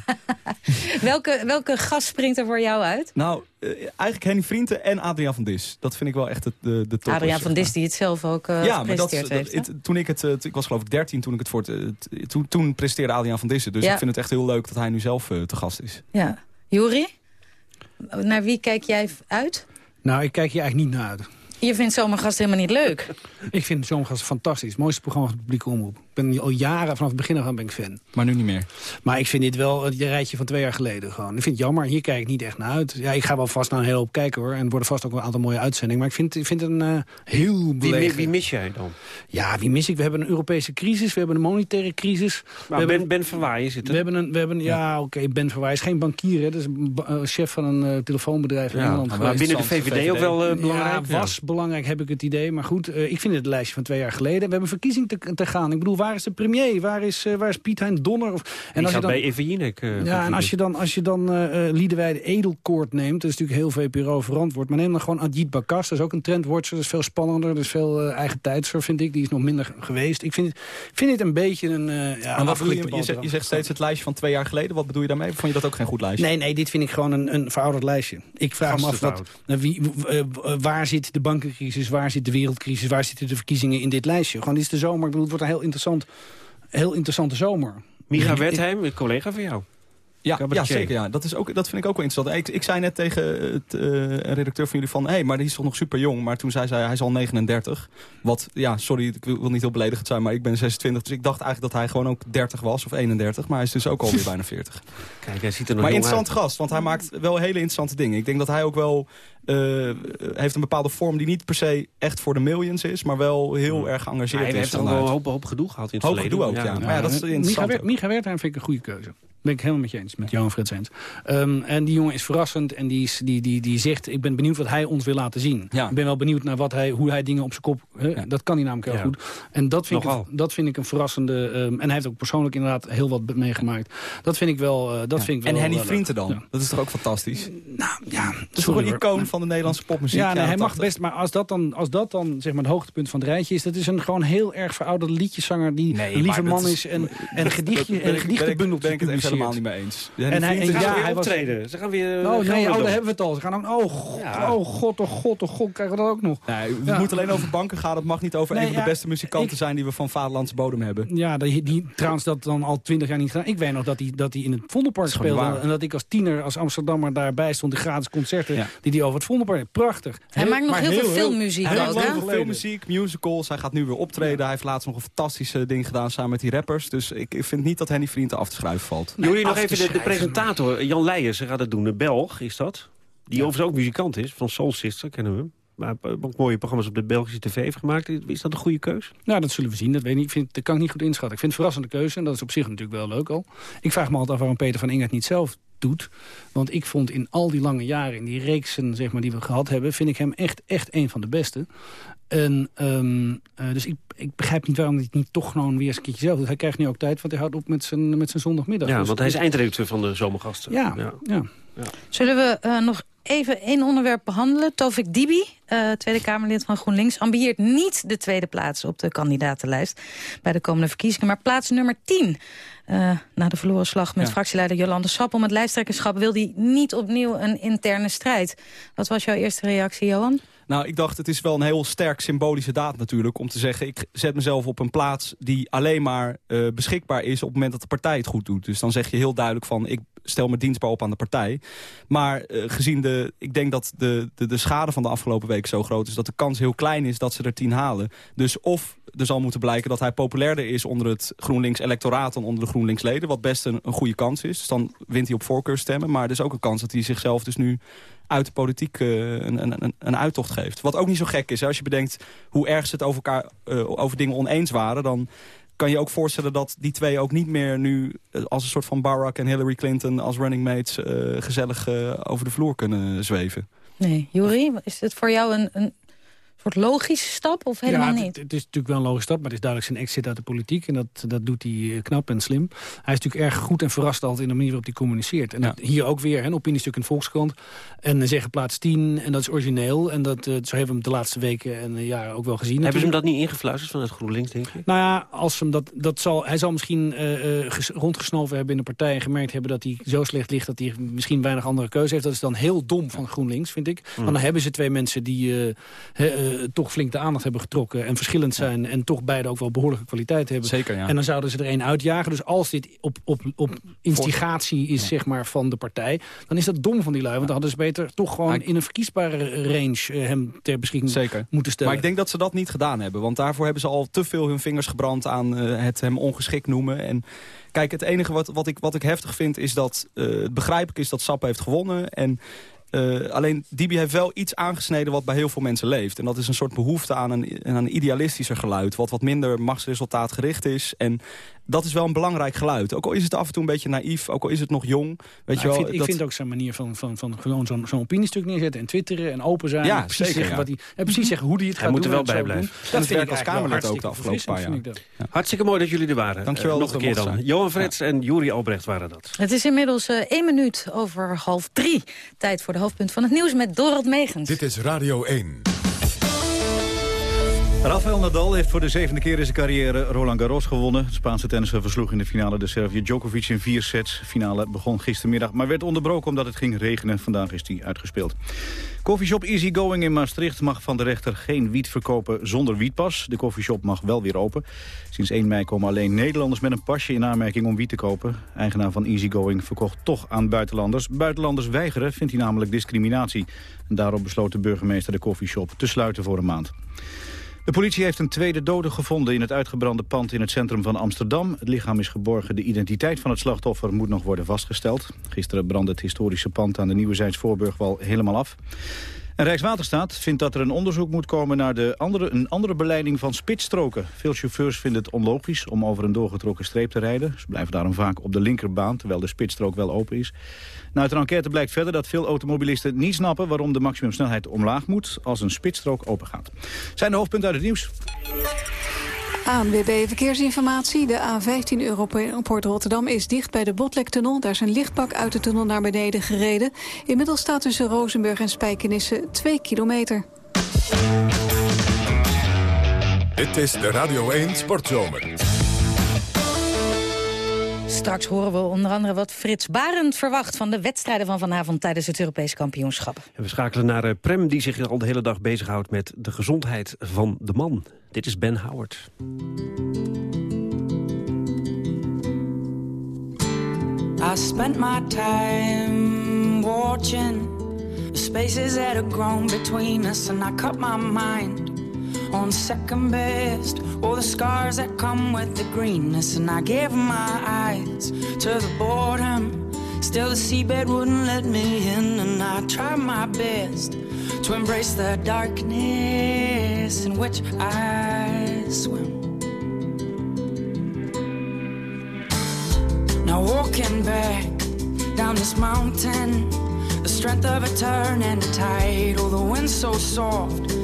welke, welke gast springt er voor jou uit? Nou, uh, eigenlijk Henny Vrienden en Adriaan van Dis. Dat vind ik wel echt het, de, de top. Adriaan van Dis, die het zelf ook uh, ja, maar dat, heeft. het, toen ik het, uh, ik was geloof ik 13 toen ik het voor het, toen, toen presteerde Adriaan van Dissen. Dus ja. ik vind het echt heel leuk dat hij nu zelf te gast is. Ja. Juri? Naar wie kijk jij uit? Nou, ik kijk hier eigenlijk niet naar uit. Je vindt Zomergast helemaal niet leuk? ik vind Zomergast fantastisch. Het mooiste programma van de publieke omroep. Ik ben al jaren, vanaf het begin af aan ben ik fan. Maar nu niet meer? Maar ik vind dit wel het rijtje van twee jaar geleden gewoon. Ik vind het jammer, hier kijk ik niet echt naar uit. Ja, ik ga wel vast naar een hele hoop kijken hoor. En er worden vast ook een aantal mooie uitzendingen. Maar ik vind, ik vind het een uh, heel belegen... Wie, wie, mis jij dan? Ja, wie mis ik? We hebben een Europese crisis, we hebben een monetaire crisis. Maar we ben, hebben, ben Verwaaien zit er. We hebben een, we hebben, ja, ja oké, okay, Ben Verwaaien is geen bankier. Hè. Dat is een uh, chef van een uh, telefoonbedrijf in ja, Engeland. Maar geweest. binnen de VVD, VVD, ook wel uh, belangrijk? Ja, was belangrijk, heb ik het idee. Maar goed, uh, ik vind het een lijstje van twee jaar geleden. We hebben een verkiezing te, te gaan. Ik bedoel, waar is de premier? Waar is, uh, waar is Piet Hein Donner? Of, en als je dan, bij Eva Jinek. Uh, ja, en als je dan, als je dan uh, Liedewijde Edelkoort neemt... dat is natuurlijk heel VPRO verantwoord... maar neem dan gewoon Adjit Bakas, dat is ook een trendwatcher... dat is veel spannender, dat is veel uh, eigen tijdser, vind ik. Die is nog minder geweest. Ik vind, vind het een beetje een... Uh, ja, maar wat je, je, zegt, je zegt steeds het lijstje van twee jaar geleden. Wat bedoel je daarmee? Vond je dat ook geen goed lijstje? Nee, nee, dit vind ik gewoon een, een verouderd lijstje. Ik vraag me af, wat, wie, waar zit de bankencrisis, waar zit de wereldcrisis... waar zitten de verkiezingen in dit lijstje? Gewoon, dit is de zomer, ik bedoel, het wordt een heel interessant, heel interessante zomer. Micha Wertheim, een collega van jou. Ja, ja, zeker. Ja. Dat, is ook, dat vind ik ook wel interessant. Ik, ik zei net tegen het, uh, een redacteur van jullie van... hé, hey, maar die is toch nog super jong. Maar toen zei zij, hij is al 39. Wat, ja, sorry, ik wil niet heel beledigend zijn... maar ik ben 26, dus ik dacht eigenlijk dat hij gewoon ook 30 was of 31. Maar hij is dus ook alweer bijna 40. Kijk, hij ziet er nog Maar interessant uit. gast, want hij maakt wel hele interessante dingen. Ik denk dat hij ook wel... Uh, heeft een bepaalde vorm die niet per se echt voor de millions is... maar wel heel erg geëngageerd hij is. Hij heeft wel een hoop, hoop gedoe gehad in het hoop verleden. gedoe ook, ja. ja. Maar ja, dat is interessant. Micha, Micha Wertheim vind ik een goede keuze. Ben ik helemaal met je eens, met Johan Frits eens. Um, en die jongen is verrassend en die, is, die, die, die zegt... ik ben benieuwd wat hij ons wil laten zien. Ja. Ik ben wel benieuwd naar wat hij, hoe hij dingen op zijn kop... Ja. Dat kan hij namelijk heel Ja. goed. En dat vind, ik, een- dat vind ik een verrassende... um, en hij heeft ook persoonlijk inderdaad heel wat meegemaakt. Dat vind ik wel... Uh, dat vind ik En wel, Henny wel leuk. Vrienden dan? Ja. Dat is toch ook fantastisch? Nou, ja, Dat is toch een icoon van de Nederlandse popmuziek? Ja, nee, hij mag 80. best, maar als dat dan, als dat dan zeg maar, het hoogtepunt van het rijtje is... dat is een gewoon heel erg verouderde liedjeszanger... die Nee, een lieve dat man is- en, en gedichtje, ben en ik- gedichtenbundeltjes Ben ik het helemaal niet mee eens. En hij- en Ze gaan ja, weer hij was- optreden. Ze gaan weer... Oh nee, oh, daar hebben we het al. Ze gaan ook, oh, god, Ja. oh god, oh god, oh god, krijgen we dat ook nog. Nee, het Ja. moet alleen over banken gaan. Het mag niet over Nee, een van de beste muzikanten ik- zijn... die we van vaderlandse bodem hebben. Ja, die, die, trouwens dat dan al twintig jaar niet gedaan. Ik weet nog dat hij dat die in het Vondelpark speelde. En dat ik als tiener, als Amsterdammer daarbij stond. De gratis concerten Ja. die hij over het Vondelpark. Prachtig. Hij maakt nog heel veel filmmuziek Hij ook, maakt hè? heel veel filmmuziek, musicals. Hij gaat nu weer optreden. Hij heeft laatst nog een fantastische ding gedaan samen met die rappers. Dus ik, ik vind niet dat Henny Vrienden af te schrijven valt. Jullie nog even de, presentator, Jan Leijers, gaat het doen. De Belg is dat. Die overigens ook muzikant is, van Soul Sister, kennen we hem. Maar ook mooie programma's op de Belgische tv heeft gemaakt. Is dat een goede keus? Nou, dat zullen we zien. Dat, weet ik, niet. ik vind, dat kan ik niet goed inschatten. Ik vind het een verrassende keuze. En dat is op zich natuurlijk wel leuk al. Ik vraag me altijd af waarom Peter van Inge het niet zelf doet. Want ik vond in al die lange jaren, in die reeksen zeg maar, die we gehad hebben... vind ik hem echt, echt een van de beste. En, ehm, eh, dus ik, ik begrijp niet waarom hij het niet toch gewoon weer eens een keertje zelf doet. Hij krijgt nu ook tijd, want hij houdt op met zijn, met zijn zondagmiddag. Ja, Dus- want hij is eindredacteur van de Zomergasten. Ja, ja. Zullen we eh, nog even één onderwerp behandelen? Tovik Dibi, eh, Tweede Kamerlid van GroenLinks... ambieert niet de tweede plaats op de kandidatenlijst... bij de komende verkiezingen, maar plaats nummer 10. Eh, na de verloren slag met Ja. fractieleider Jolande Sap... om het lijsttrekkerschap wil hij niet opnieuw een interne strijd. Wat was jouw eerste reactie, Johan? Nou, ik dacht, het is wel een heel sterk symbolische daad natuurlijk... om te zeggen, ik zet mezelf op een plaats die alleen maar eh, beschikbaar is... op het moment dat de partij het goed doet. Dus dan zeg je heel duidelijk van, ik stel me dienstbaar op aan de partij. Maar eh, gezien de, ik denk dat de, de, de schade van de afgelopen week zo groot is... dat de kans heel klein is dat ze er tien halen. Dus of er zal moeten blijken dat hij populairder is onder het GroenLinks electoraat dan onder de GroenLinks leden. Wat best een, een goede kans is. Dus dan wint hij op voorkeurstemmen. Maar er is ook een kans dat hij zichzelf dus nu uit de politiek uh, een, een, een uittocht geeft. Wat ook niet zo gek is. Als je bedenkt hoe erg ze het over, elkaar, uh, over dingen oneens waren... dan kan je ook voorstellen dat die twee ook niet meer nu... Eh, als een soort van Barack en Hillary Clinton als running mates... Uh, gezellig uh, over de vloer kunnen zweven. Nee, Juri, is het voor jou een, een soort logische stap of helemaal ja, niet? Het, is natuurlijk wel een logische stap, maar het is duidelijk zijn exit uit de politiek. En dat, dat doet hij eh, knap en slim. Hij is natuurlijk erg goed en verrast altijd in de manier waarop hij communiceert. En dat, hier ook weer, een opiniestuk in de Volkskrant. En uh, zeggen plaats 10, en dat is origineel. En dat, uh, zo hebben we hem de laatste weken en jaren ook wel gezien. Hebben ze hem dat niet ingefluisterd vanuit GroenLinks, denk je? Nou ja, als hem dat, dat zal, hij zal misschien rondgesnoven hebben in de partij... en gemerkt hebben dat hij zo slecht ligt dat hij misschien weinig andere keuze heeft. Dat is dan heel dom van GroenLinks, vind ik. Mm. Want dan hebben ze twee mensen die toch flink de aandacht hebben getrokken... en verschillend zijn en toch beide ook wel behoorlijke kwaliteit hebben. Zeker, ja. En dan zouden ze er één uitjagen. Dus als dit op, op, op instigatie is zeg maar, van de partij... dan is dat dom van die lui. Want dan hadden ze beter toch gewoon in een verkiesbare range... Uh, hem ter beschikking Zeker. moeten stellen. Maar ik denk dat ze dat niet gedaan hebben. Want daarvoor hebben ze al te veel hun vingers gebrand aan uh, het hem ongeschikt noemen. En kijk, het enige wat, wat, ik, wat ik heftig vind is dat... Uh, het begrijpelijk is dat Sap heeft gewonnen... en uh, alleen Dibi heeft wel iets aangesneden wat bij heel veel mensen leeft. En dat is een soort behoefte aan een, aan een idealistischer geluid. Wat wat minder machtsresultaat gericht is. En dat is wel een belangrijk geluid. Ook al is het af en toe een beetje naïef, ook al is het nog jong. Weet nou, je wel, ik, vind, ik vind ook zijn manier van, van, van gewoon zo'n zo'n opiniestuk neerzetten en twitteren en open zijn. Ja, en precies zeker, zeggen ja. wat hij, en precies zeggen hoe hij het Hij gaat moet er doen. wel bij blijven. doen. Dat vind ik als Kamerlid ook de afgelopen paar jaar. hartstikke mooi dat jullie er waren. Dankjewel Uh, dat nog een keer dan. zijn. Johan Frets en Juri Albrecht waren dat. Het is inmiddels uh, één minuut over half drie. Tijd voor de hoofdpunt van het nieuws met Dorot Megens. Dit is Radio 1. Rafael Nadal heeft voor de zevende keer in zijn carrière Roland Garros gewonnen. De Spaanse tennisser versloeg in de finale de Servië Djokovic in vier sets. De finale begon gistermiddag, maar werd onderbroken omdat het ging regenen. Vandaag is die uitgespeeld. Coffeeshop Easy Going in Maastricht mag van de rechter geen wiet verkopen zonder wietpas. De coffeeshop mag wel weer open. Sinds 1 mei komen alleen Nederlanders met een pasje in aanmerking om wiet te kopen. Eigenaar van Easy Going verkocht toch aan buitenlanders. Buitenlanders weigeren, vindt hij namelijk discriminatie. En besloot de burgemeester de coffeeshop te sluiten voor een maand. De politie heeft een tweede dode gevonden in het uitgebrande pand in het centrum van Amsterdam. Het lichaam is geborgen. De identiteit van het slachtoffer moet nog worden vastgesteld. Gisteren brandde het historische pand aan de Nieuwezijds Voorburgwal helemaal af. Rijkswaterstaat vindt dat er een onderzoek moet komen naar de andere, een andere beleiding van spitsstroken. Veel chauffeurs vinden het onlogisch om over een doorgetrokken streep te rijden. Ze blijven daarom vaak op de linkerbaan, terwijl de spitsstrook wel open is. Nou, uit een enquête blijkt verder dat veel automobilisten niet snappen waarom de maximumsnelheid omlaag moet als een spitsstrook open gaat. Zijn de hoofdpunten uit het nieuws. ANWB Verkeersinformatie. De A15 Europoort Rotterdam is dicht bij de Botlektunnel. Daar is een lichtbak uit de tunnel naar beneden gereden. Inmiddels staat tussen Rozenburg en Spijkenisse 2 kilometer. Dit is de Radio 1 Sportzomer. Straks horen we onder andere wat Frits Barend verwacht... van de wedstrijden van vanavond tijdens het Europees kampioenschap. En we schakelen naar uh, Prem, die zich al de hele dag bezighoudt... met de gezondheid van de man. Dit is Ben Howard. I spent my time watching the spaces that have grown between us, and I cut my mind on second best. All the scars that come with the greenness, and I gave my eyes to the boredom. Still, the seabed wouldn't let me in, and I tried my best to embrace the darkness in which I swim. Now walking back down this mountain, the strength of a turn and a tide. Oh, the wind so soft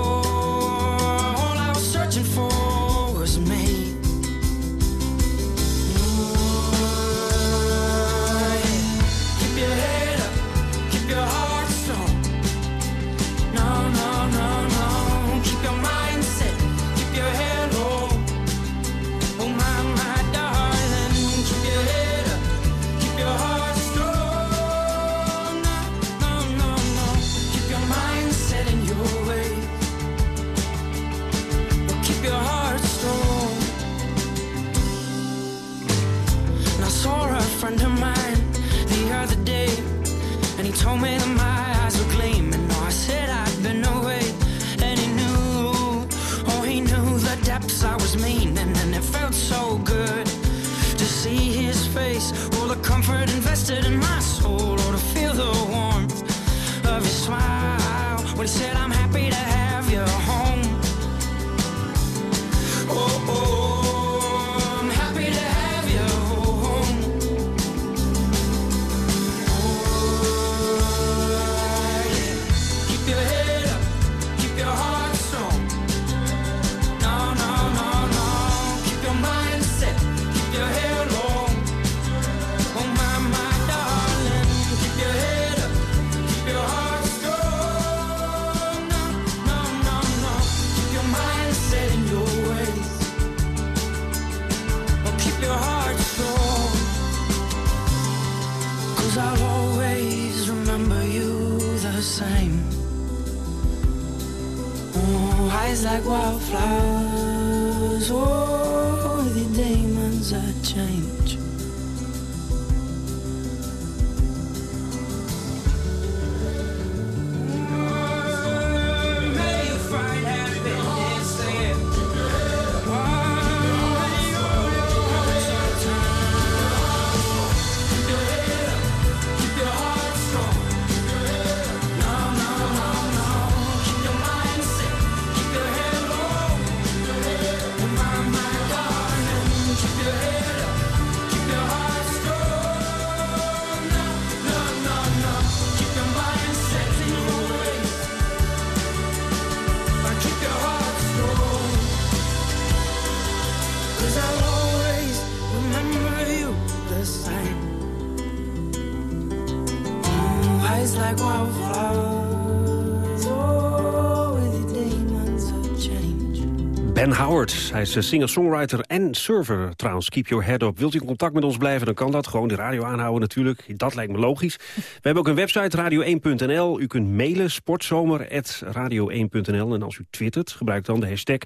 Hij is singer-songwriter en server trouwens. Keep your head up. Wilt u in contact met ons blijven, dan kan dat. Gewoon de radio aanhouden natuurlijk. Dat lijkt me logisch. We hebben ook een website, radio1.nl. U kunt mailen, sportzomer.radio1.nl. En als u twittert, gebruik dan de hashtag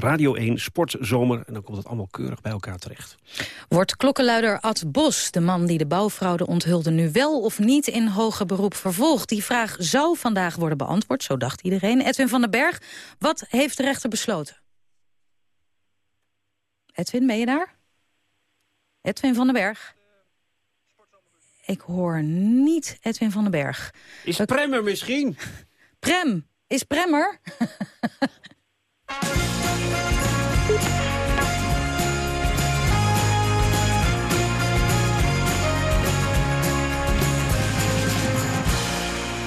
Radio1 Sportzomer. En dan komt het allemaal keurig bij elkaar terecht. Wordt klokkenluider Ad Bos, de man die de bouwfraude onthulde... nu wel of niet in hoger beroep vervolgd? Die vraag zou vandaag worden beantwoord, zo dacht iedereen. Edwin van den Berg, wat heeft de rechter besloten? Edwin, ben je daar? Edwin van den Berg? Ik hoor niet Edwin van den Berg. Is Premmer misschien? Prem, is Premmer?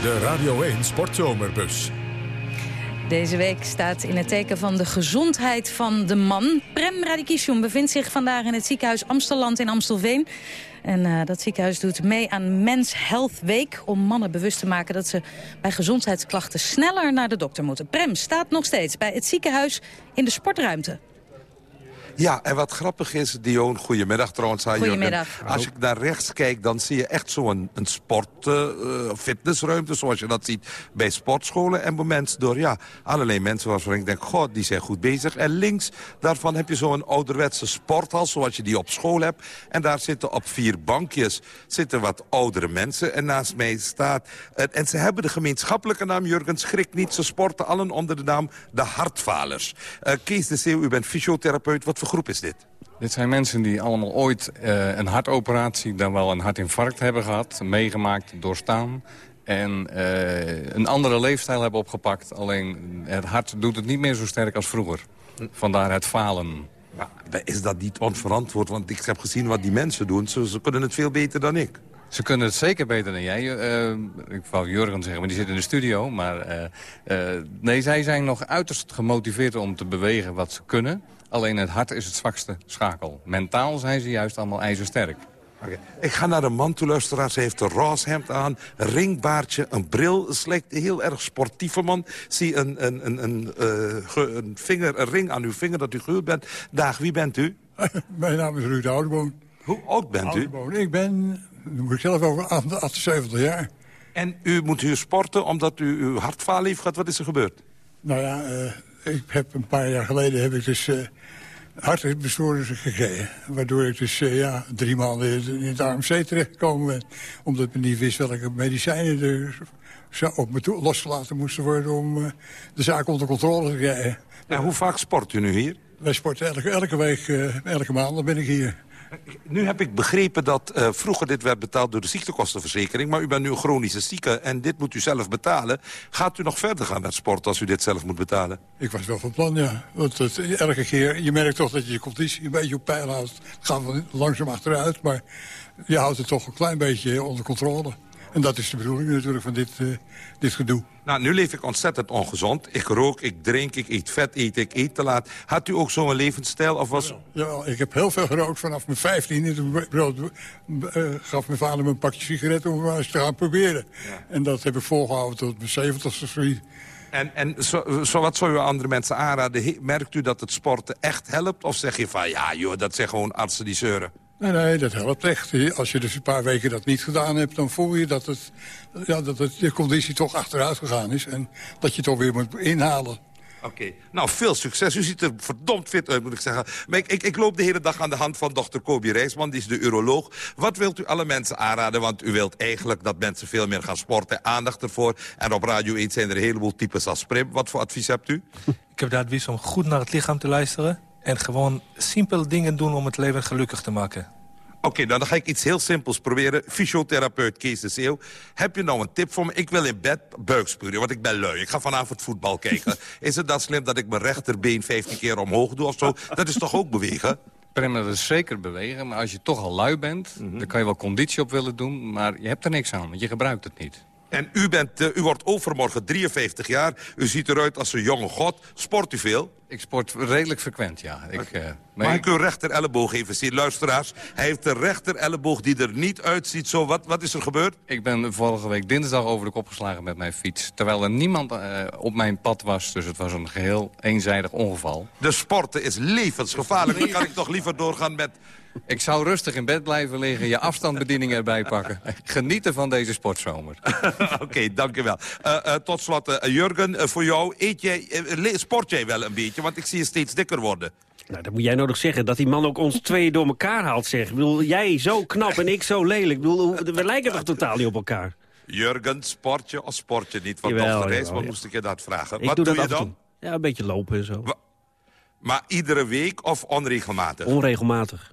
De Radio 1 Sportzomerbus. Deze week staat in het teken van de gezondheid van de man. Prem Radikishun bevindt zich vandaag in het ziekenhuis Amstelland in Amstelveen. En uh, dat ziekenhuis doet mee aan Mens Health Week... om mannen bewust te maken dat ze bij gezondheidsklachten sneller naar de dokter moeten. Prem staat nog steeds bij het ziekenhuis in de sportruimte. Ja, en wat grappig is, Dion, goedemiddag trouwens. Goedemiddag. Als ik naar rechts kijk, dan zie je echt zo'n een sport, eh, fitnessruimte... zoals je dat ziet bij sportscholen. En moment door ja, allerlei mensen waarvan ik denk... god, die zijn goed bezig. En links daarvan heb je zo'n ouderwetse sporthal... zoals je die op school hebt. En daar zitten op vier bankjes zitten wat oudere mensen. En naast mij staat... en- en ze hebben de gemeenschappelijke naam, Jurgen, schrik niet. Ze sporten allen onder de naam de hartfalers. Eh, Kees de Zeeuw, u bent fysiotherapeut. Wat voor groep is dit? Dit zijn mensen die allemaal ooit eh, een hartoperatie, dan wel een hartinfarct hebben gehad, meegemaakt, doorstaan. En eh, een andere leefstijl hebben opgepakt. Alleen het hart doet het niet meer zo sterk als vroeger. Vandaar het falen. Is dat niet onverantwoord? Want ik heb gezien wat die mensen doen. Ze, ze kunnen het veel beter dan ik. Ze kunnen het zeker beter dan jij. Eh, ik wou Jurgen zeggen, maar die zit in de studio. Maar nee, zij zijn nog uiterst gemotiveerd om te bewegen wat ze kunnen. Alleen het hart is het zwakste schakel. Mentaal zijn ze juist allemaal ijzersterk. Oké. Ik ga naar een man toe, luisteraar. Ze heeft een roze hemd aan, een ringbaardje, een bril. Lijkt een heel erg sportieve man. Zie een, een, een, een, eh, ge- een, vinger, een ring aan uw vinger dat u gehuwd bent. Dag, wie bent u? Mijn naam is Ruud Oudeboon. Hoe oud bent u? Ik ben, moet ik zelf over 78 jaar. En u moet hier sporten omdat u uw hartfalen heeft gehad. Wat is er gebeurd? Nou ja, eh, ik heb een paar jaar geleden heb ik dus eh, hartritmestoornissen gekregen. Waardoor ik dus eh, ja, drie maanden in het AMC terechtgekomen ben. Omdat ik niet wist welke medicijnen er op me toe losgelaten moesten worden... om eh, de zaak onder controle te krijgen. En hoe vaak sport u nu hier? Wij sporten elke, elke week, eh, elke maand, dan ben ik hier. Nu heb ik begrepen dat eh, vroeger dit werd betaald door de ziektekostenverzekering... maar u bent nu een chronische zieke en dit moet u zelf betalen. Gaat u nog verder gaan met sport als u dit zelf moet betalen? Ik was wel van plan, ja. Want het, elke keer, je merkt toch dat je je conditie een beetje op peil houdt. Het gaat langzaam achteruit, maar je houdt het toch een klein beetje onder controle. En dat is de bedoeling natuurlijk van dit, uh, dit gedoe. Nou, nu leef ik ontzettend ongezond. Ik rook, ik drink, ik eet vet, eet, ik eet te laat. Had u ook zo'n levensstijl? Of was... Ja, ja, ik heb heel veel gerookt vanaf mijn 15. Toen uh, gaf mijn vader me een pakje sigaretten om maar eens te gaan proberen. Ja. En dat heb ik volgehouden tot mijn 70ste. En, en zo, zo, wat zou u andere mensen aanraden? Merkt u dat het sporten echt helpt? Of zeg je van, ja joh, dat zijn gewoon artsen die zeuren? Nee, nee, dat helpt echt. Als je dus een paar weken dat niet gedaan hebt... dan voel je dat, het, ja, dat het, de conditie toch achteruit gegaan is... en dat je toch weer moet inhalen. Oké, nou veel succes. U ziet er verdomd fit uit, moet ik zeggen. Maar ik, ik, ik, loop de hele dag aan de hand van dokter Kobi Reisman, die is de uroloog. Wat wilt u alle mensen aanraden? Want u wilt eigenlijk dat mensen veel meer gaan sporten. Aandacht ervoor. En op Radio 1 zijn er een heleboel types als Prim. Wat voor advies hebt u? Ik heb de advies om goed naar het lichaam te luisteren en gewoon simpele dingen doen om het leven gelukkig te maken. Oké, okay, nou dan ga ik iets heel simpels proberen. Fysiotherapeut Kees de Zeeuw. Heb je nou een tip voor me? Ik wil in bed buikspieren, want ik ben lui. Ik ga vanavond voetbal kijken. is het dan slim dat ik mijn rechterbeen 15 keer omhoog doe of zo? Dat is toch ook bewegen? Prem, dat is zeker bewegen. Maar als je toch al lui bent, mm -hmm. dan kan je wel conditie op willen doen. Maar je hebt er niks aan, want je gebruikt het niet. En u, bent, uh, u wordt overmorgen 53 jaar. U ziet eruit als een jonge god. Sport u veel? Ik sport redelijk frequent, ja. Ik, uh, Mag ik uw rechter elleboog even zien, luisteraars? Hij heeft de rechter elleboog die er niet uitziet. Zo, wat, wat is er gebeurd? Ik ben vorige week dinsdag over de kop geslagen met mijn fiets. Terwijl er niemand uh, op mijn pad was. Dus het was een geheel eenzijdig ongeval. De sporten is levensgevaarlijk. Dan kan ik toch liever doorgaan met... Ik zou rustig in bed blijven liggen, je afstandsbediening erbij pakken. Genieten van deze sportzomer. Oké, okay, dank wel. Uh, uh, tot slot, uh, Jurgen, voor jou, eet jij, sport jij wel een beetje? Want ik zie je steeds dikker worden. Nou, dat moet jij nog zeggen, dat die man ook ons twee door elkaar haalt, zeg. Ik bedoel, jij zo knap en ik zo lelijk. Ik bedoel, we lijken toch totaal niet op elkaar? Jurgen, sportje of sportje niet? Want Jawel, wat ja. moest ik je dat vragen? Ik Wat doe doe, dat je af en dan? toe. Ja, een beetje lopen en zo. Wa- Maar iedere week of onregelmatig? Onregelmatig.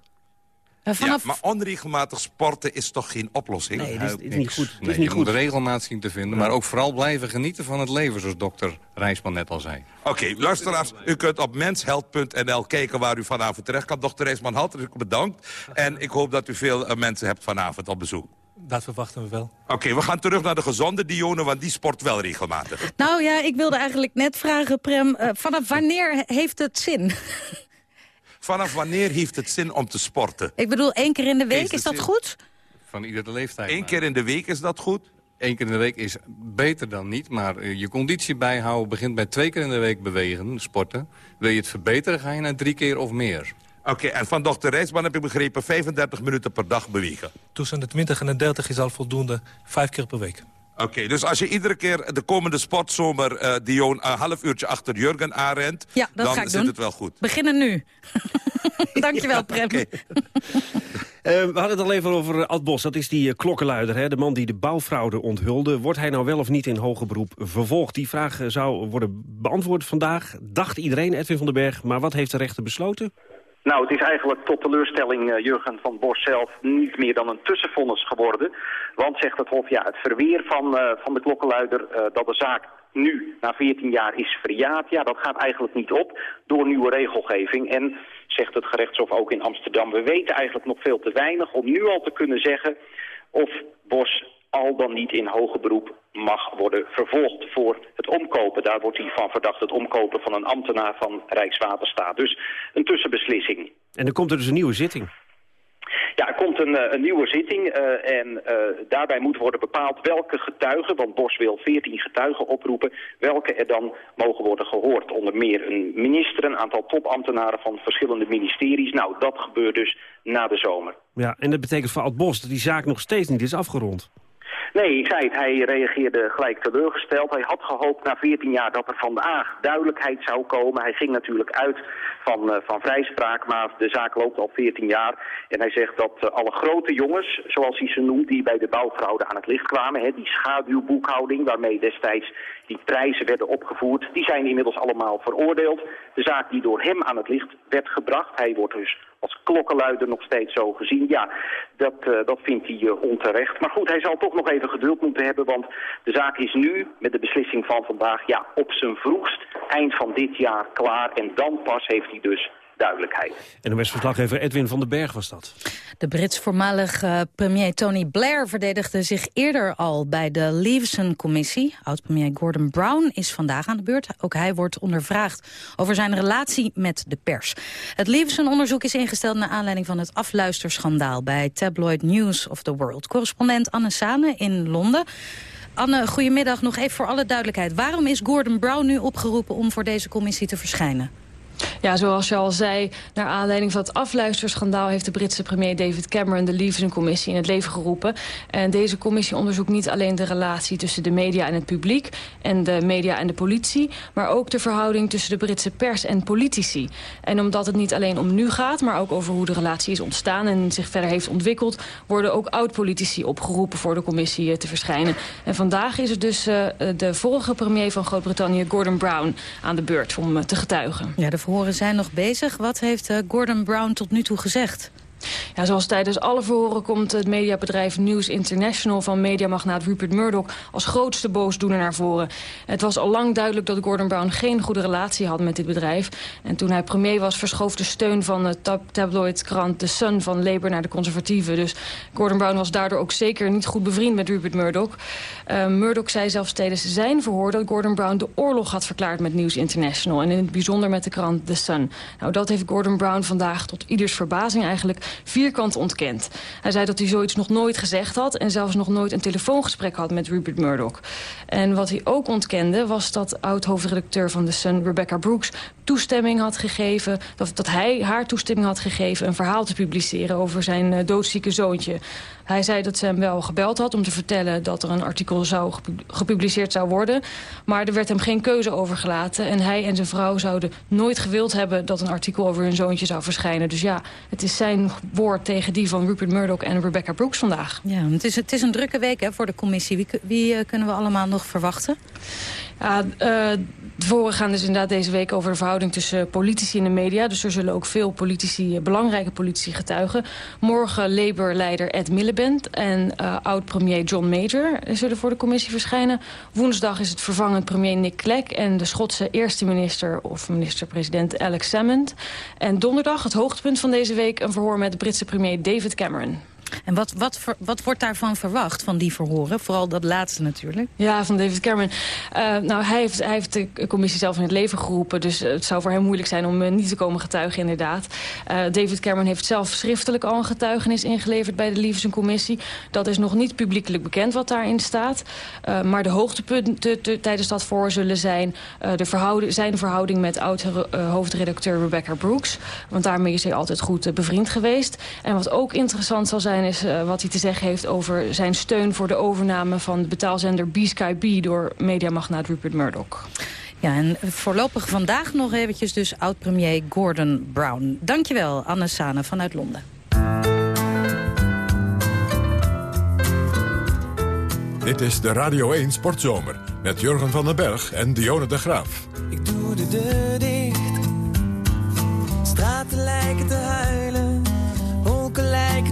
Ja, maar onregelmatig sporten is toch geen oplossing? Nee, het is, niet goed. Het Nee, is niet je moet goed. regelmaat zien te vinden. Maar ook vooral blijven genieten van het leven, zoals dokter Rijsman net al zei. Oké, luisteraars, u kunt op mensheld.nl kijken waar u vanavond terecht kan. Dokter Reesman hartelijk bedankt. En ik hoop dat u veel eh, mensen hebt vanavond op bezoek. Dat verwachten we wel. Oké, we gaan terug naar de gezonde Dione, want die sport wel regelmatig. Nou ja, ik wilde eigenlijk net vragen, Prem, eh, vanaf wanneer heeft het zin? Vanaf wanneer heeft het zin om te sporten? ik bedoel, één keer in de week, de is dat goed? Van iedere leeftijd. Eén maar. keer in de week is dat goed? Eén keer in de week is beter dan niet. Maar eh, je conditie bijhouden begint bij twee keer in de week bewegen, sporten. Wil je het verbeteren, ga je naar drie keer of meer. Oké, en van dokter Reisman heb ik begrepen 35 minuten per dag bewegen. Tussen de 20 en de 30 is al voldoende. Vijf keer per week. Oké, dus als je iedere keer de komende sportzomer uh, Dion een half uurtje achter Jurgen aanrent... Ja, dat dan ga ik zit doen. het wel goed. Beginnen nu. Dankjewel, Prem. Eh, we hadden het al even over Ad Bos. Dat is die eh, klokkenluider, hè? de man die de bouwfraude onthulde. Wordt hij nou wel of niet in hoger beroep vervolgd? Die vraag zou worden beantwoord vandaag. Dacht iedereen, Edwin van den Berg. Maar wat heeft de rechter besloten? Nou, het is eigenlijk tot teleurstelling uh, Jurgen van Bos zelf niet meer dan een tussenvonnis geworden. Want, zegt het Hof, ja, het verweer van, uh, van de klokkenluider uh, dat de zaak nu, na 14 jaar, is verjaard. Ja, dat gaat eigenlijk niet op door nieuwe regelgeving. En, zegt het gerechtshof ook in Amsterdam, we weten eigenlijk nog veel te weinig om nu al te kunnen zeggen of Bos al dan niet in hoger beroep mag worden vervolgd voor het omkopen. Daar wordt hij van verdacht, het omkopen van een ambtenaar van Rijkswaterstaat. Dus een tussenbeslissing. En dan komt er dus een nieuwe zitting. Ja, er komt een, uh, een nieuwe zitting uh, en uh, daarbij moet worden bepaald welke getuigen, want Bos wil 14 getuigen oproepen, welke er dan mogen worden gehoord. Onder meer een minister, een aantal topambtenaren van verschillende ministeries. Nou, dat gebeurt dus na de zomer. Ja, en dat betekent voor Ad Bos dat die zaak nog steeds niet is afgerond. Nee, ik zei het, hij reageerde gelijk teleurgesteld. Hij had gehoopt na 14 jaar dat er vandaag duidelijkheid zou komen. Hij ging natuurlijk uit van, uh, van vrijspraak, maar de zaak loopt al 14 jaar. En hij zegt dat uh, alle grote jongens, zoals hij ze noemt, die bij de bouwfraude aan het licht kwamen, hè, die schaduwboekhouding waarmee destijds die prijzen werden opgevoerd, die zijn inmiddels allemaal veroordeeld. De zaak die door hem aan het licht werd gebracht, hij wordt dus als klokkenluider nog steeds zo gezien. Ja, dat, uh, dat vindt hij uh, onterecht. Maar goed, hij zal toch nog even geduld moeten hebben, want de zaak is nu met de beslissing van vandaag ja, op zijn vroegst eind van dit jaar klaar. En dan pas heeft hij dus duidelijkheid. En de verslaggever Edwin van den Berg was dat. De Brits voormalig uh, premier Tony Blair verdedigde zich eerder al bij de Leveson-commissie. Oud-premier Gordon Brown is vandaag aan de beurt. Ook hij wordt ondervraagd over zijn relatie met de pers. Het Leveson-onderzoek is ingesteld naar aanleiding van het afluisterschandaal... bij Tabloid News of the World. Correspondent Anne Sane in Londen. Anne, goedemiddag. Nog even voor alle duidelijkheid. Waarom is Gordon Brown nu opgeroepen om voor deze commissie te verschijnen? Ja, zoals je al zei, naar aanleiding van het afluisterschandaal... heeft de Britse premier David Cameron de Leveson-commissie in het leven geroepen. En deze commissie onderzoekt niet alleen de relatie tussen de media en het publiek... en de media en de politie, maar ook de verhouding tussen de Britse pers en politici. En omdat het niet alleen om nu gaat, maar ook over hoe de relatie is ontstaan... en zich verder heeft ontwikkeld, worden ook oud-politici opgeroepen... voor de commissie te verschijnen. En vandaag is het dus uh, de vorige premier van Groot-Brittannië, Gordon Brown, aan de beurt om te getuigen. Ja, verhoren zijn nog bezig. Wat heeft uh, Gordon Brown tot nu toe gezegd? Ja, zoals tijdens alle verhoren komt het mediabedrijf News International... van mediamagnaat Rupert Murdoch als grootste boosdoener naar voren. Het was al lang duidelijk dat Gordon Brown geen goede relatie had met dit bedrijf. En toen hij premier was verschoof de steun van de tab tabloidkrant The Sun... van Labour naar de conservatieven. Dus Gordon Brown was daardoor ook zeker niet goed bevriend met Rupert Murdoch. Uh, Murdoch zei zelfs tijdens zijn verhoor dat Gordon Brown de oorlog had verklaard met News International. En in het bijzonder met de krant The Sun. Nou, dat heeft Gordon Brown vandaag tot ieders verbazing eigenlijk vierkant ontkend. Hij zei dat hij zoiets nog nooit gezegd had... en zelfs nog nooit een telefoongesprek had met Rupert Murdoch. En wat hij ook ontkende was dat oud-hoofdredacteur van The Sun... Rebecca Brooks toestemming had gegeven... Dat, hij haar toestemming had gegeven een verhaal te publiceren... over zijn uh, doodzieke zoontje. Hij zei dat ze hem wel gebeld had om te vertellen dat er een artikel zou gepubliceerd zou worden. Maar er werd hem geen keuze overgelaten. En hij en zijn vrouw zouden nooit gewild hebben dat een artikel over hun zoontje zou verschijnen. Dus ja, het is zijn woord tegen die van Rupert Murdoch en Rebecca Brooks vandaag. Ja, het is, het is een drukke week hè, voor de commissie. Wie, wie uh, kunnen we allemaal nog verwachten? Ja, uh, de voren gaan dus inderdaad deze week over de verhouding tussen politici en de media. Dus er zullen ook veel politici, belangrijke politici getuigen. Morgen Labour-leider Ed Miliband en uh, oud-premier John Major zullen voor de commissie verschijnen. Woensdag is het vervangend premier Nick Clegg en de Schotse eerste minister of minister-president Alex Salmond. En donderdag, het hoogtepunt van deze week, een verhoor met de Britse premier David Cameron. En wat, wat, wat wordt daarvan verwacht, van die verhoren? Vooral dat laatste natuurlijk. Ja, van David Cameron. Uh, nou, hij heeft, hij heeft de commissie zelf in het leven geroepen. Dus het zou voor hem moeilijk zijn om uh, niet te komen getuigen, inderdaad. Uh, David Cameron heeft zelf schriftelijk al een getuigenis ingeleverd bij de Leveson-commissie. Dat is nog niet publiekelijk bekend wat daarin staat. maar de hoogtepunten tijdens dat voor zullen zijn... de verhouding, zijn verhouding met oud-hoofdredacteur Rebecca Brooks. Want daarmee is hij altijd goed bevriend geweest. En wat ook interessant zal zijn is uh, wat hij te zeggen heeft over zijn steun voor de overname van de betaalzender B-Sky B door mediamagnaat Rupert Murdoch. Ja, en voorlopig vandaag nog eventjes dus oud-premier Gordon Brown. Dankjewel, Anne Sane vanuit Londen. Dit is de Radio 1 Sportzomer met Jurgen van den Berg en Dionne de Graaf. Ik doe de deur dicht, straten lijken te huilen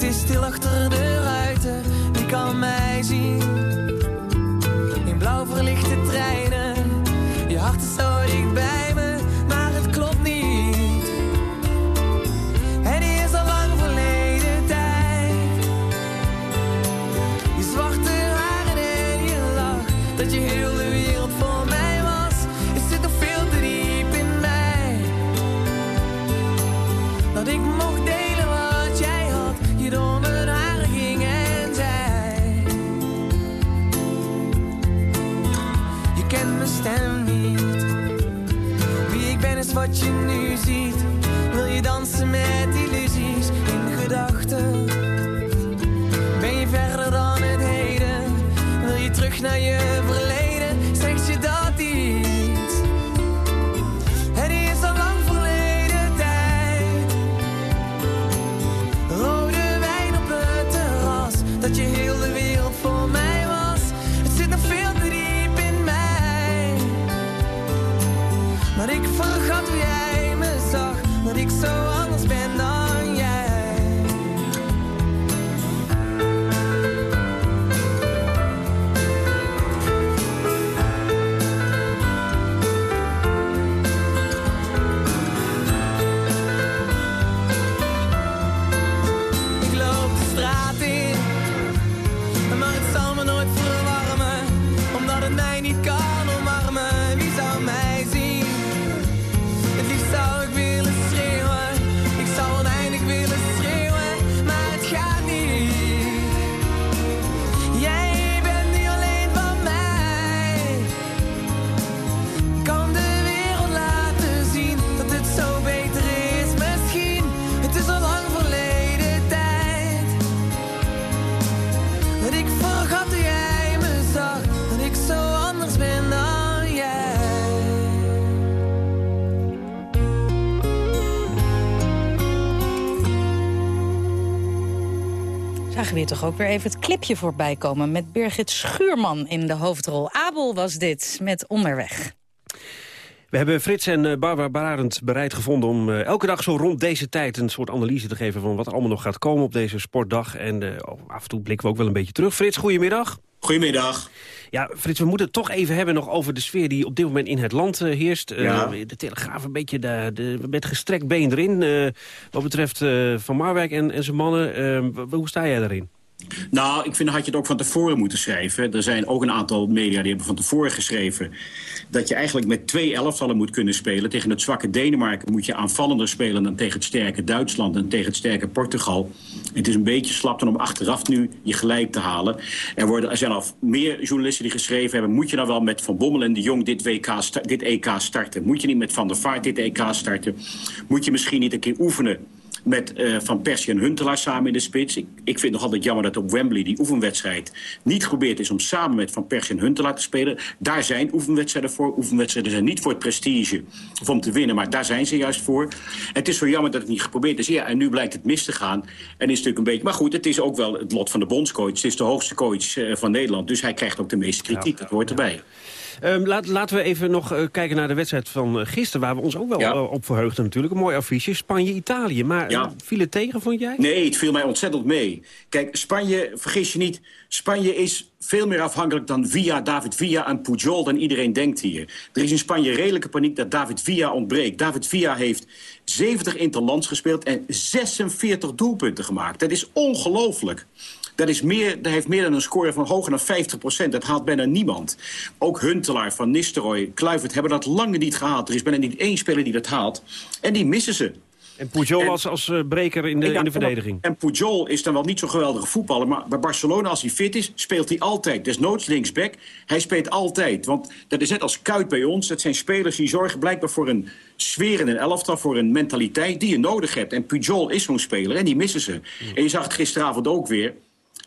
Het is stil achter de ruiten, wie kan mij zien? Zagen we hier toch ook weer even het clipje voorbij komen... met Birgit Schuurman in de hoofdrol. Abel was dit, met Onderweg. We hebben Frits en eh, Barbara Barend bereid gevonden om eh, elke dag zo rond deze tijd een soort analyse te geven van wat er allemaal nog gaat komen op deze sportdag. En eh, oh, af en toe blikken we ook wel een beetje terug. Frits, goedemiddag. Goedemiddag. Ja, Frits, we moeten het toch even hebben nog over de sfeer die op dit moment in het land eh, heerst. Eh, Ja. de Telegraaf een beetje de, de, met gestrekt been erin. eh, wat betreft Van Marwijk en, en zijn mannen. Hoe sta jij daarin? Nou, ik vind dat je het ook van tevoren moeten schrijven. Er zijn ook een aantal media die hebben van tevoren geschreven... dat je eigenlijk met twee elftallen moet kunnen spelen. Tegen het zwakke Denemarken moet je aanvallender spelen... dan tegen het sterke Duitsland en tegen het sterke Portugal. Het is een beetje slap dan om achteraf nu je gelijk te halen. Er, worden, er zijn al meer journalisten die geschreven hebben... moet je nou wel met Van Bommel en de Jong dit, WK, dit EK starten? Moet je niet met Van der Vaart dit EK starten? Moet je misschien niet een keer oefenen met eh, Van Persie en Huntelaar samen in de spits. Ik, ik vind het nog altijd jammer dat op Wembley die oefenwedstrijd niet geprobeerd is om samen met Van Persie en Huntelaar te spelen. Daar zijn oefenwedstrijden voor. Oefenwedstrijden zijn niet voor het prestige of om te winnen, maar daar zijn ze juist voor. En het is zo jammer dat het niet geprobeerd is. Ja, en nu blijkt het mis te gaan. En is natuurlijk een beetje. Maar goed, het is ook wel het lot van de bondscoach. Het is de hoogste coach eh, van Nederland, dus hij krijgt ook de meeste kritiek. dat hoort erbij. Ehm, laat, laten we even nog eh, kijken naar de wedstrijd van eh, gisteren... waar we ons ook wel Ja. eh, op verheugden natuurlijk. Een mooi affiche. Spanje-Italië. Maar Ja. viel het tegen, vond jij? Nee, het viel mij ontzettend mee. Kijk, Spanje, vergis je niet, Spanje is veel meer afhankelijk dan Villa, David Villa en Pujol dan iedereen denkt hier. Er is in Spanje redelijke paniek dat David Villa ontbreekt. David Villa heeft 70 interlands gespeeld en 46 doelpunten gemaakt. Dat is ongelooflijk. Dat, is meer, dat heeft meer dan een score van hoger dan 50% Dat haalt bijna niemand. Ook Huntelaar, Van Nistelrooy, Kluivert hebben dat lange niet gehaald. Er is bijna niet één speler die dat haalt. En die missen ze. En Pujol als, als eh, breker in de, Ja, in de verdediging. En Pujol is dan wel niet zo'n geweldige voetballer... maar bij Barcelona, als hij fit is, speelt hij altijd. Desnoods linksback, hij speelt altijd. Want dat is net als Kuit bij ons. Dat zijn spelers die zorgen blijkbaar voor een sfeer in een elftal... voor een mentaliteit die je nodig hebt. En Pujol is zo'n speler en die missen ze. En je zag het gisteravond ook weer.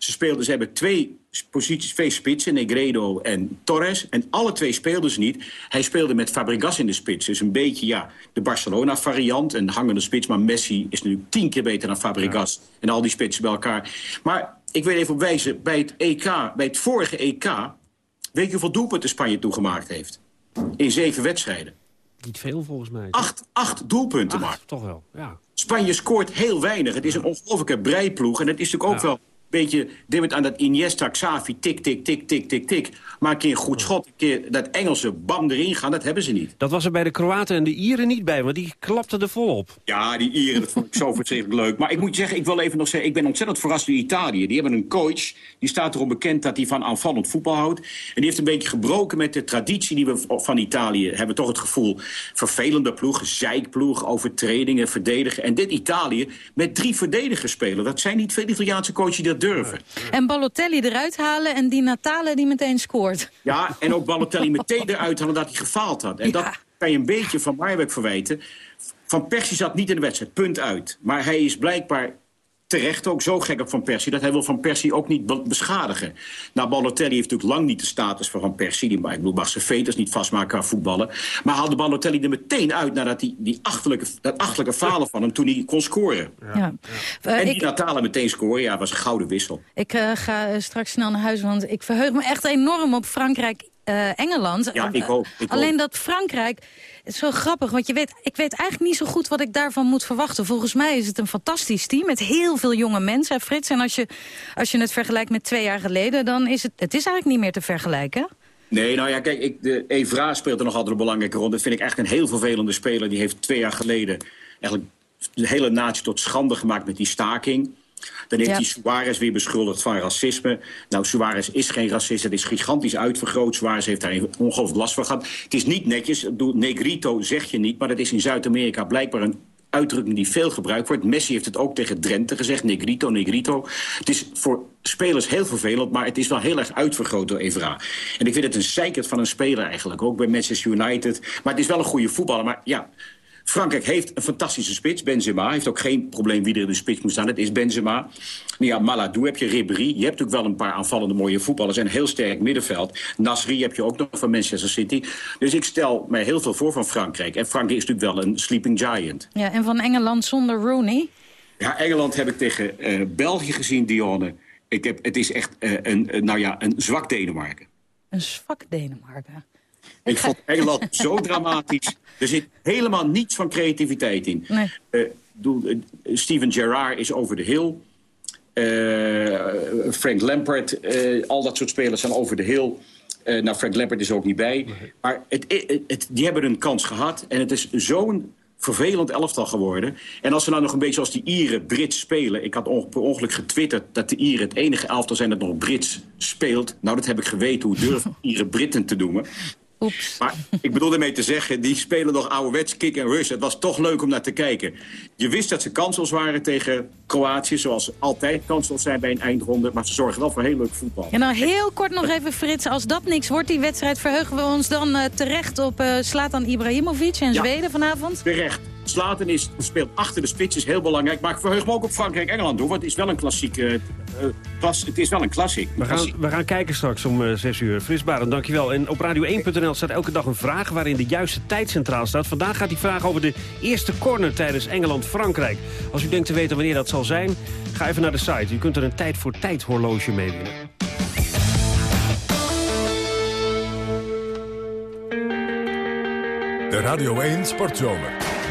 Ze speelden, ze hebben twee posities, twee spitsen, Negredo en Torres. En alle twee speelden ze niet. Hij speelde met Fabregas in de spits. Dus een beetje, ja, de Barcelona-variant. Een hangende spits, maar Messi is nu tien keer beter dan Fabregas. En al die spitsen bij elkaar. Maar ik wil even op wijzen, bij het EK, bij het vorige EK... weet je hoeveel doelpunten Spanje toegemaakt heeft? In zeven wedstrijden. Niet veel volgens mij. Acht, acht doelpunten maar. Toch wel, ja. Spanje scoort heel weinig. Het is een ongelofelijke breiploeg. En het is natuurlijk ook Ja. wel beetje... Dit aan dat Iniesta, Xavi, tik, tik, tik, tik, tik, tik. Maar een keer een goed schot, een keer dat Engelse bam erin gaan, dat hebben ze niet. Dat was er bij de Kroaten en de Ieren niet bij, want die klapten er volop. Ja, die Ieren, dat vond ik zo verschrikkelijk leuk. Maar ik moet je zeggen, ik wil even nog zeggen... ik ben ontzettend verrast door Italië. Die hebben een coach, die staat erom bekend dat hij van aanvallend voetbal houdt. En die heeft een beetje gebroken met de traditie die we van Italië hebben. Toch het gevoel, vervelende ploeg, zeikploeg, overtredingen, verdedigen. En dit Italië met drie verdedigers spelen. Dat zijn niet veel Italiaanse coaches die dat durven. En Balotelli eruit halen en die Natale die meteen scoort. Ja, en ook Balotelli meteen eruit halen dat hij gefaald had. En dat kan je een beetje van Marwijk verwijten. Van Persie zat niet in de wedstrijd, punt uit. Maar hij is blijkbaar terecht ook zo gek op Van Persie... dat hij wil Van Persie ook niet be- beschadigen. Nou, Balotelli heeft natuurlijk lang niet de status van Van Persie. Die, ik bedoel, mag zijn veters niet vastmaken aan voetballen. Maar haalde Balotelli er meteen uit... nadat hij die achterlijke, dat achterlijke falen van hem toen hij kon scoren. Ja. Eh, en die ik- Natale meteen scoren, ja, was een gouden wissel. Ik eh, ga eh, straks snel naar huis, want ik verheug me echt enorm op Frankrijk. Eh, Engeland. Ja, ik ook, ik Alleen ook. dat Frankrijk, het is zo grappig, want je weet, ik weet eigenlijk niet zo goed wat ik daarvan moet verwachten. Volgens mij is het een fantastisch team met heel veel jonge mensen, Frits. En als je, als je het vergelijkt met twee jaar geleden, dan is het, het is eigenlijk niet meer te vergelijken. Nee, nou ja, kijk, ik, de Evra speelt er nog altijd een belangrijke rol. Dat vind ik echt een heel vervelende speler. Die heeft twee jaar geleden eigenlijk de hele natie tot schande gemaakt met die staking. Dan heeft Ja. hij Suarez weer beschuldigd van racisme. Nou, Suarez is geen racist. Het is gigantisch uitvergroot. Suarez heeft daar ongelooflijk last van gehad. Het is niet netjes. Negrito zeg je niet, maar dat is in Zuid-Amerika blijkbaar een uitdrukking die veel gebruikt wordt. Messi heeft het ook tegen Drenthe gezegd, Negrito, Negrito. Het is voor spelers heel vervelend, maar het is wel heel erg uitvergroot door Evra. En ik vind het een zeikert van een speler eigenlijk, ook bij Manchester United. Maar het is wel een goede voetballer, maar ja... Frankrijk heeft een fantastische spits, Benzema. Heeft ook geen probleem wie er in de spits moet staan. Het is Benzema. Nou ja, Maladou heb je, Ribéry. Je hebt ook wel een paar aanvallende mooie voetballers. En een heel sterk middenveld. Nasri heb je ook nog van Manchester City. Dus ik stel mij heel veel voor van Frankrijk. En Frankrijk is natuurlijk wel een sleeping giant. Ja, en van Engeland zonder Rooney. Ja, Engeland heb ik tegen eh, België gezien, Dionne. Ik heb, het is echt eh, een, een, nou ja, een zwak Denemarken. Een zwak Denemarken. Ik vond Engeland zo dramatisch. Er zit helemaal niets van creativiteit in. Nee. Eh, eh, Steven Gerrard is over de hill. Eh, Frank Lampard, eh, al dat soort spelers zijn over de hill. Eh, nou, Frank Lampard is er ook niet bij. Maar het, het, het- die hebben een kans gehad. En het is zo'n vervelend elftal geworden. En als ze nou nog een beetje als die Ieren Brits spelen... ik had on- per ongeluk getwitterd dat de Ieren het enige elftal zijn... dat nog Brits speelt. Nou, dat heb ik geweten. Hoe durven Ieren Britten te noemen? Maar ik bedoel ermee te zeggen, die spelen nog ouderwets kick en rush. Het was toch leuk om naar te kijken. Je wist dat ze kansels waren tegen Kroatië, zoals altijd kansels zijn bij een eindronde. Maar ze zorgen wel voor heel leuk voetbal. Ja, nou heel kort nog even, Frits. Als dat niks wordt, die wedstrijd, verheugen we ons dan eh, terecht op uh, Slatan Ibrahimovic en Ja. Zweden vanavond? Terecht. Slaten is, speelt achter de spits, is heel belangrijk. Maar ik verheug me ook op Frankrijk-Engeland, hoor. Want het is wel een klassiek... eh, eh, klas, het is wel een klassiek. We gaan, we gaan kijken straks om eh, 6 uur. Fris Barend, dankjewel. En op radio1.nl staat elke dag een vraag waarin de juiste tijd centraal staat. Vandaag gaat die vraag over de eerste corner tijdens Engeland-Frankrijk. Als u denkt te weten wanneer dat zal zijn, ga even naar de site. U kunt er een tijd voor tijd horloge mee winnen. De Radio 1 Sportzomer.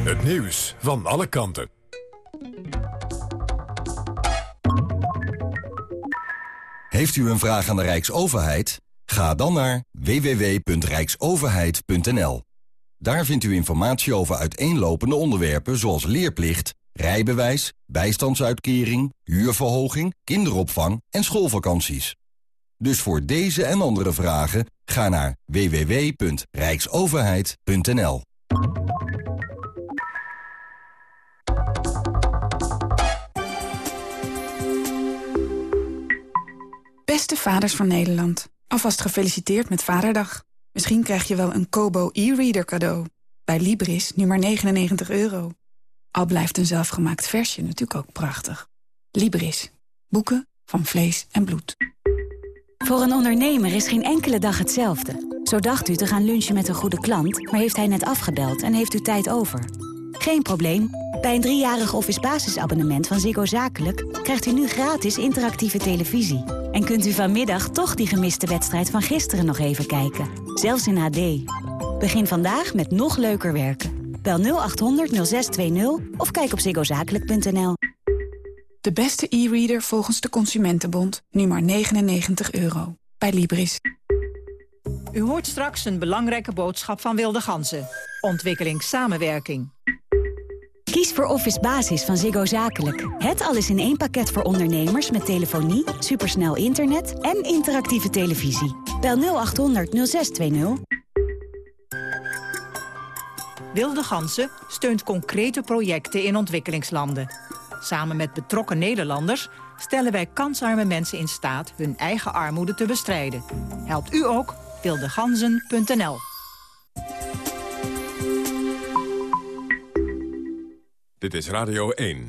Het nieuws van alle kanten. Heeft u een vraag aan de Rijksoverheid? Ga dan naar www.rijksoverheid.nl. Daar vindt u informatie over uiteenlopende onderwerpen zoals leerplicht, rijbewijs, bijstandsuitkering, huurverhoging, kinderopvang en schoolvakanties. Dus voor deze en andere vragen ga naar www.rijksoverheid.nl. Beste vaders van Nederland, alvast gefeliciteerd met Vaderdag. Misschien krijg je wel een Kobo e-reader cadeau. Bij Libris nu maar 99 euro. Al blijft een zelfgemaakt versje natuurlijk ook prachtig. Libris. Boeken van vlees en bloed. Voor een ondernemer is geen enkele dag hetzelfde. Zo dacht u te gaan lunchen met een goede klant, maar heeft hij net afgebeld en heeft u tijd over. Geen probleem. Bij een driejarig office basisabonnement van Ziggo Zakelijk... krijgt u nu gratis interactieve televisie. En kunt u vanmiddag toch die gemiste wedstrijd van gisteren nog even kijken. Zelfs in HD. Begin vandaag met nog leuker werken. Bel 0800 0620 of kijk op ziggozakelijk.nl. De beste e-reader volgens de Consumentenbond. Nu maar 99 euro. Bij Libris. U hoort straks een belangrijke boodschap van Wilde Ganzen. Ontwikkelingssamenwerking. Kies voor Office Basis van Ziggo Zakelijk. Het alles in één pakket voor ondernemers met telefonie, supersnel internet en interactieve televisie. Bel 0800 0620. Wilde Ganzen steunt concrete projecten in ontwikkelingslanden. Samen met betrokken Nederlanders stellen wij kansarme mensen in staat hun eigen armoede te bestrijden. Helpt u ook? wildeganzen.nl. Dit is Radio 1.